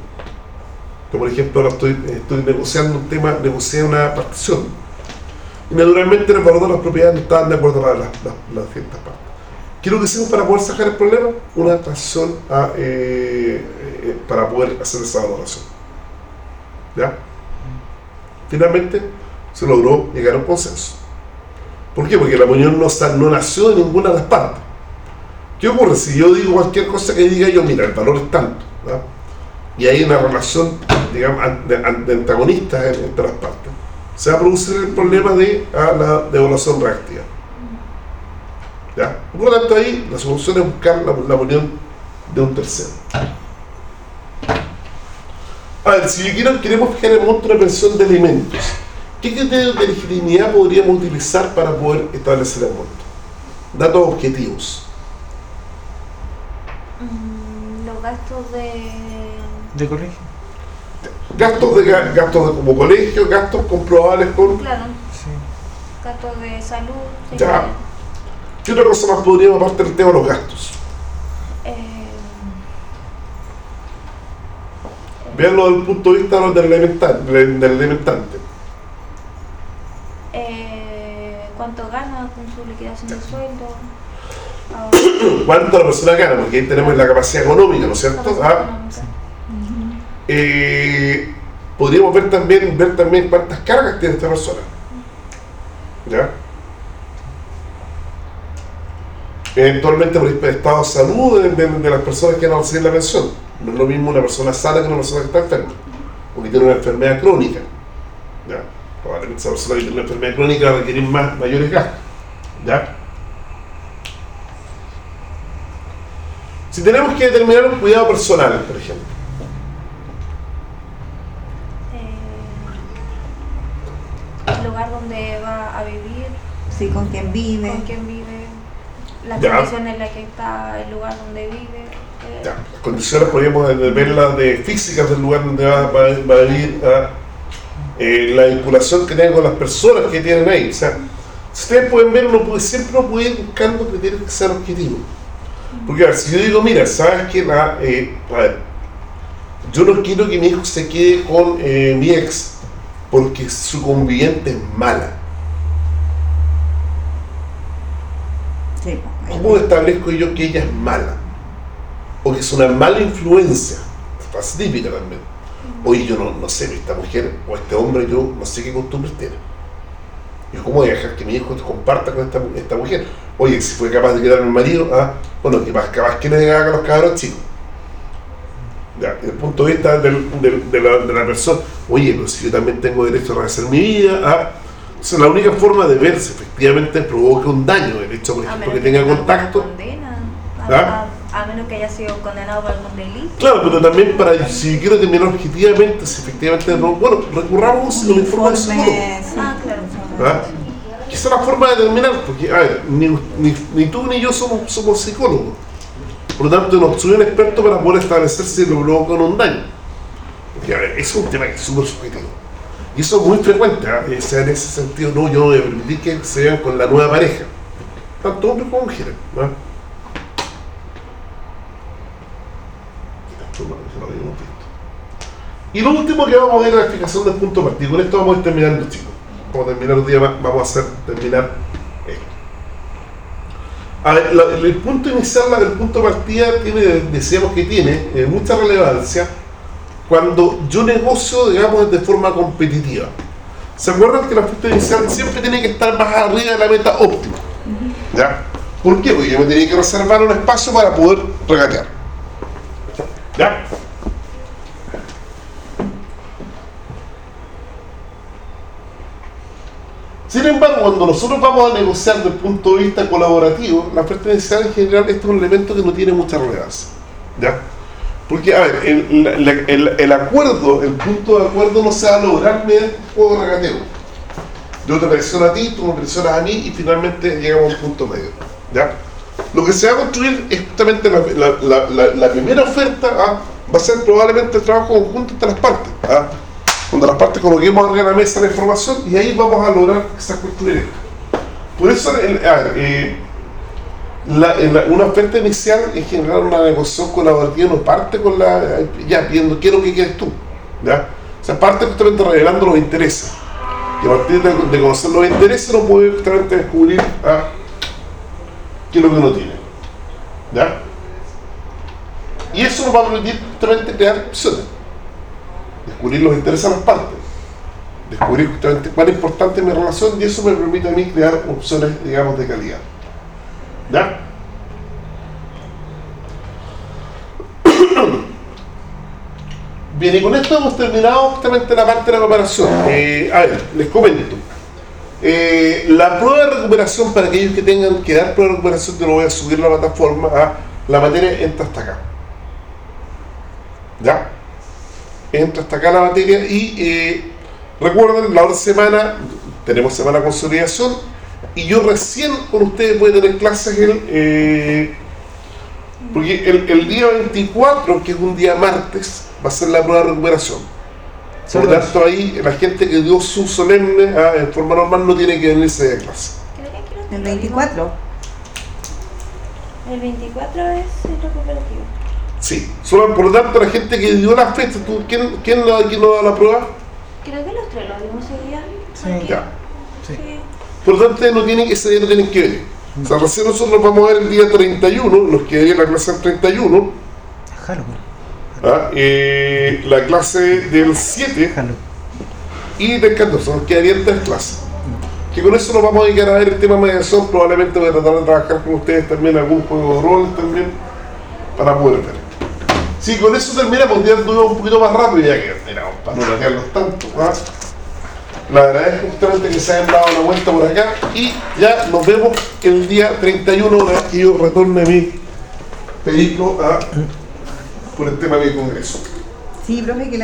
Yo, por ejemplo, ahora estoy, negociando un tema, negocié una partición. Y naturalmente en el valor de las propiedades no estaban de acuerdo las, las, las, ciertas partes. Quiero que hicimos para poder sacar el problema una transacción a, eh, eh, para poder hacer esa valoración. ¿Ya? Finalmente se logró llegar a un consenso. ¿Por qué? Porque la opinión no, no nació de ninguna de las partes. ¿Qué ocurre? Si yo digo cualquier cosa que diga yo, mira, el valor es tanto, ¿ya? y hay una relación, digamos, de, de antagonistas en- entre las partes, se va a producir el problema de la devaluación reactiva. ¿Ya? Por lo tanto, ahí la solución es buscar la, la de un tercero. A ver, si quiero, queremos de una pensión de alimentos, ¿qué criterios de legitimidad podríamos utilizar para poder establecer el monto? Datos objetivos. Mm, Los gastos de. de colegio. Gastos de, ga- gastos de como colegio, gastos comprobables con... Claro, Sí. gastos de salud. Ya. ¿Qué otra cosa más podríamos, aparte del tema de los gastos? Eh, Veanlo desde el punto de vista del, elemental, del, del elementante. Eh, ¿Cuánto gana con su liquidación de sueldo? Ahora, ¿Cuánto la persona gana? Porque ahí tenemos la capacidad económica, ¿no es cierto? Ah, eh, podríamos ver también, ver también cuántas cargas tiene esta persona. ¿Ya? Eventualmente por el estado de salud de, de- de las personas que van a recibir la pensión. No es lo mismo una persona sana que una persona que está enferma. O que tiene una enfermedad crónica. ¿Ya? Probablemente esa persona que tiene una enfermedad crónica va a requerir más, mayores gastos. ¿Ya? Si tenemos que determinar un cuidado personal, por ejemplo. Eh, el lugar donde va a vivir, Sí, con quien vive. con quién vive, las Ya. condiciones en las que está el lugar donde vive. eh, Ya, las condiciones podríamos verlas de físicas del lugar donde va, va- va a vivir, eh, la vinculación que tenga con las personas que tienen ahí. O sea, ustedes pueden ver, uno puede, siempre uno puede ir buscando criterios que sean objetivos. Porque a ver, si yo digo, mira, sabes que la, eh, a ver, yo no quiero que mi hijo se quede con eh, mi ex porque su conviviente es mala. Sí, pues, ¿Cómo establezco yo que ella es mala? O que es una mala influencia. Es típica también. Oye, yo no, no sé, esta mujer o este hombre, yo no sé qué costumbres tiene. Yo cómo voy a dejar que mi hijo comparta con esta, esta mujer. Oye, si fue capaz de quedar mi marido, ah, bueno, que más capaz que le haga a los cabros chicos. Ya, desde el punto de vista del- del- de, la, de la persona, oye, pero si yo también tengo derecho a rehacer mi vida, ah, la única forma de ver si efectivamente provoca un daño, el hecho, por A ejemplo, que tenga contacto. condena, ¿Ah? A, menos que haya sido condenado por algún delito. Claro, pero también para si quiero terminar objetivamente, si efectivamente no, bueno, recurramos a un un informe informe, sí. Ah, claro. ¿Ah? Que esa es la forma de determinar, porque, a ver, ni, ni, ni tú ni yo somos, somos psicólogos. Por lo tanto, no soy un experto para poder establecer si lo provoca o no un daño. Porque, a ver, eso es un tema que es súper subjetivo. Y eso es muy frecuente, ¿ah? O sea, en ese sentido, no, yo no voy a permitir que se vean con la nueva pareja. Tanto hombres como mujeres. ¿ah? Esto no, eso no lo habíamos visto. Y lo último que vamos a ver es la explicación del punto de partida. Con esto vamos a ir terminando, chicos. Vamos a terminar un día más, vamos a hacer terminar esto. A ver, la- el punto inicial, la- el punto partida, tiene, decíamos que tiene eh, mucha relevancia cuando yo negocio, digamos, de forma competitiva. ¿Se acuerdan que la oferta inicial siempre tiene que estar más arriba de la meta óptima? ¿Ya? ¿Por qué? Porque yo me tenía que reservar un espacio para poder regatear. ¿Ya? Sin embargo, cuando nosotros vamos a negociar desde el punto de vista colaborativo, la oferta inicial en general este es un elemento que no tiene mucha relevancia. ¿Ya? Porque, a ver, el, el- el acuerdo, el punto de acuerdo no se va a lograr mediante un juego regateo. Yo te presiono a ti, tú me presionas a mí y finalmente llegamos a un punto medio. ¿Ya? Lo que se va a construir es justamente la- la- la- la primera oferta ¿ah? va a ser probablemente el trabajo conjunto entre las partes. ¿ah? Las partes coloquemos arriba de la mesa la información y ahí vamos a lograr construir esto. Por eso, eh, una oferta inicial en general una negociación colaborativa no parte con la ya pidiendo quiero que quieres tú ¿ya? o sea parte justamente revelando los intereses y a partir de, de conocer los intereses uno puede justamente descubrir ah, qué es lo que uno tiene ¿ya? y eso nos va a permitir justamente crear opciones descubrir los intereses de las partes descubrir justamente importante es mi relación y eso me permite a mí crear opciones digamos de calidad ¿Ya? Bien, y con esto hemos terminado justamente la parte de la preparación. Eh, a ver, les comento. Eh, la prueba de recuperación, para aquellos que tengan que dar prueba de recuperación, yo lo voy a subir a la plataforma, a la materia entra hasta acá. ¿Ya? Entra hasta acá la materia y eh, recuerden, la otra semana tenemos semana de consolidación y yo recién con ustedes voy a tener clases el, eh, porque el, el día 24, que es un día martes, va a ser la prueba de recuperación. Por lo tanto, ahí la gente que dio su solemne ah, en forma normal no tiene que venirse de clase. Creo que aquí lo El tengo. 24. El 24 es el recuperativo. Sí, solo por lo tanto, la gente que dio la fecha, ¿tú, ¿quién, quién, no- quién da la prueba? Creo que los tres lo vimos ese día. Sí. Aquí. Ya. Sí. Sí. Por lo tanto, no tienen, ese día no tienen que venir. O sea, recién nosotros vamos a ver el día 31, nos quedaría la clase del 31, Halloween. ¿ah? Eh, la clase del 7 Halloween. y del 14, nos quedarían tres clases. Que con eso nos vamos a dedicar a ver el tema de mediación, probablemente voy a tratar de trabajar con ustedes también algún juego de rol también, para poder ver. Sí, con eso terminamos, ya anduvimos un poquito más rápido ya que terminamos, para no latearlos tanto. ¿ah? Le agradezco justamente que se hayan dado una vuelta por acá y ya nos vemos el día 31, una vez que yo retorne a mi periplo a, por el tema de mi congreso. Sí, profe, que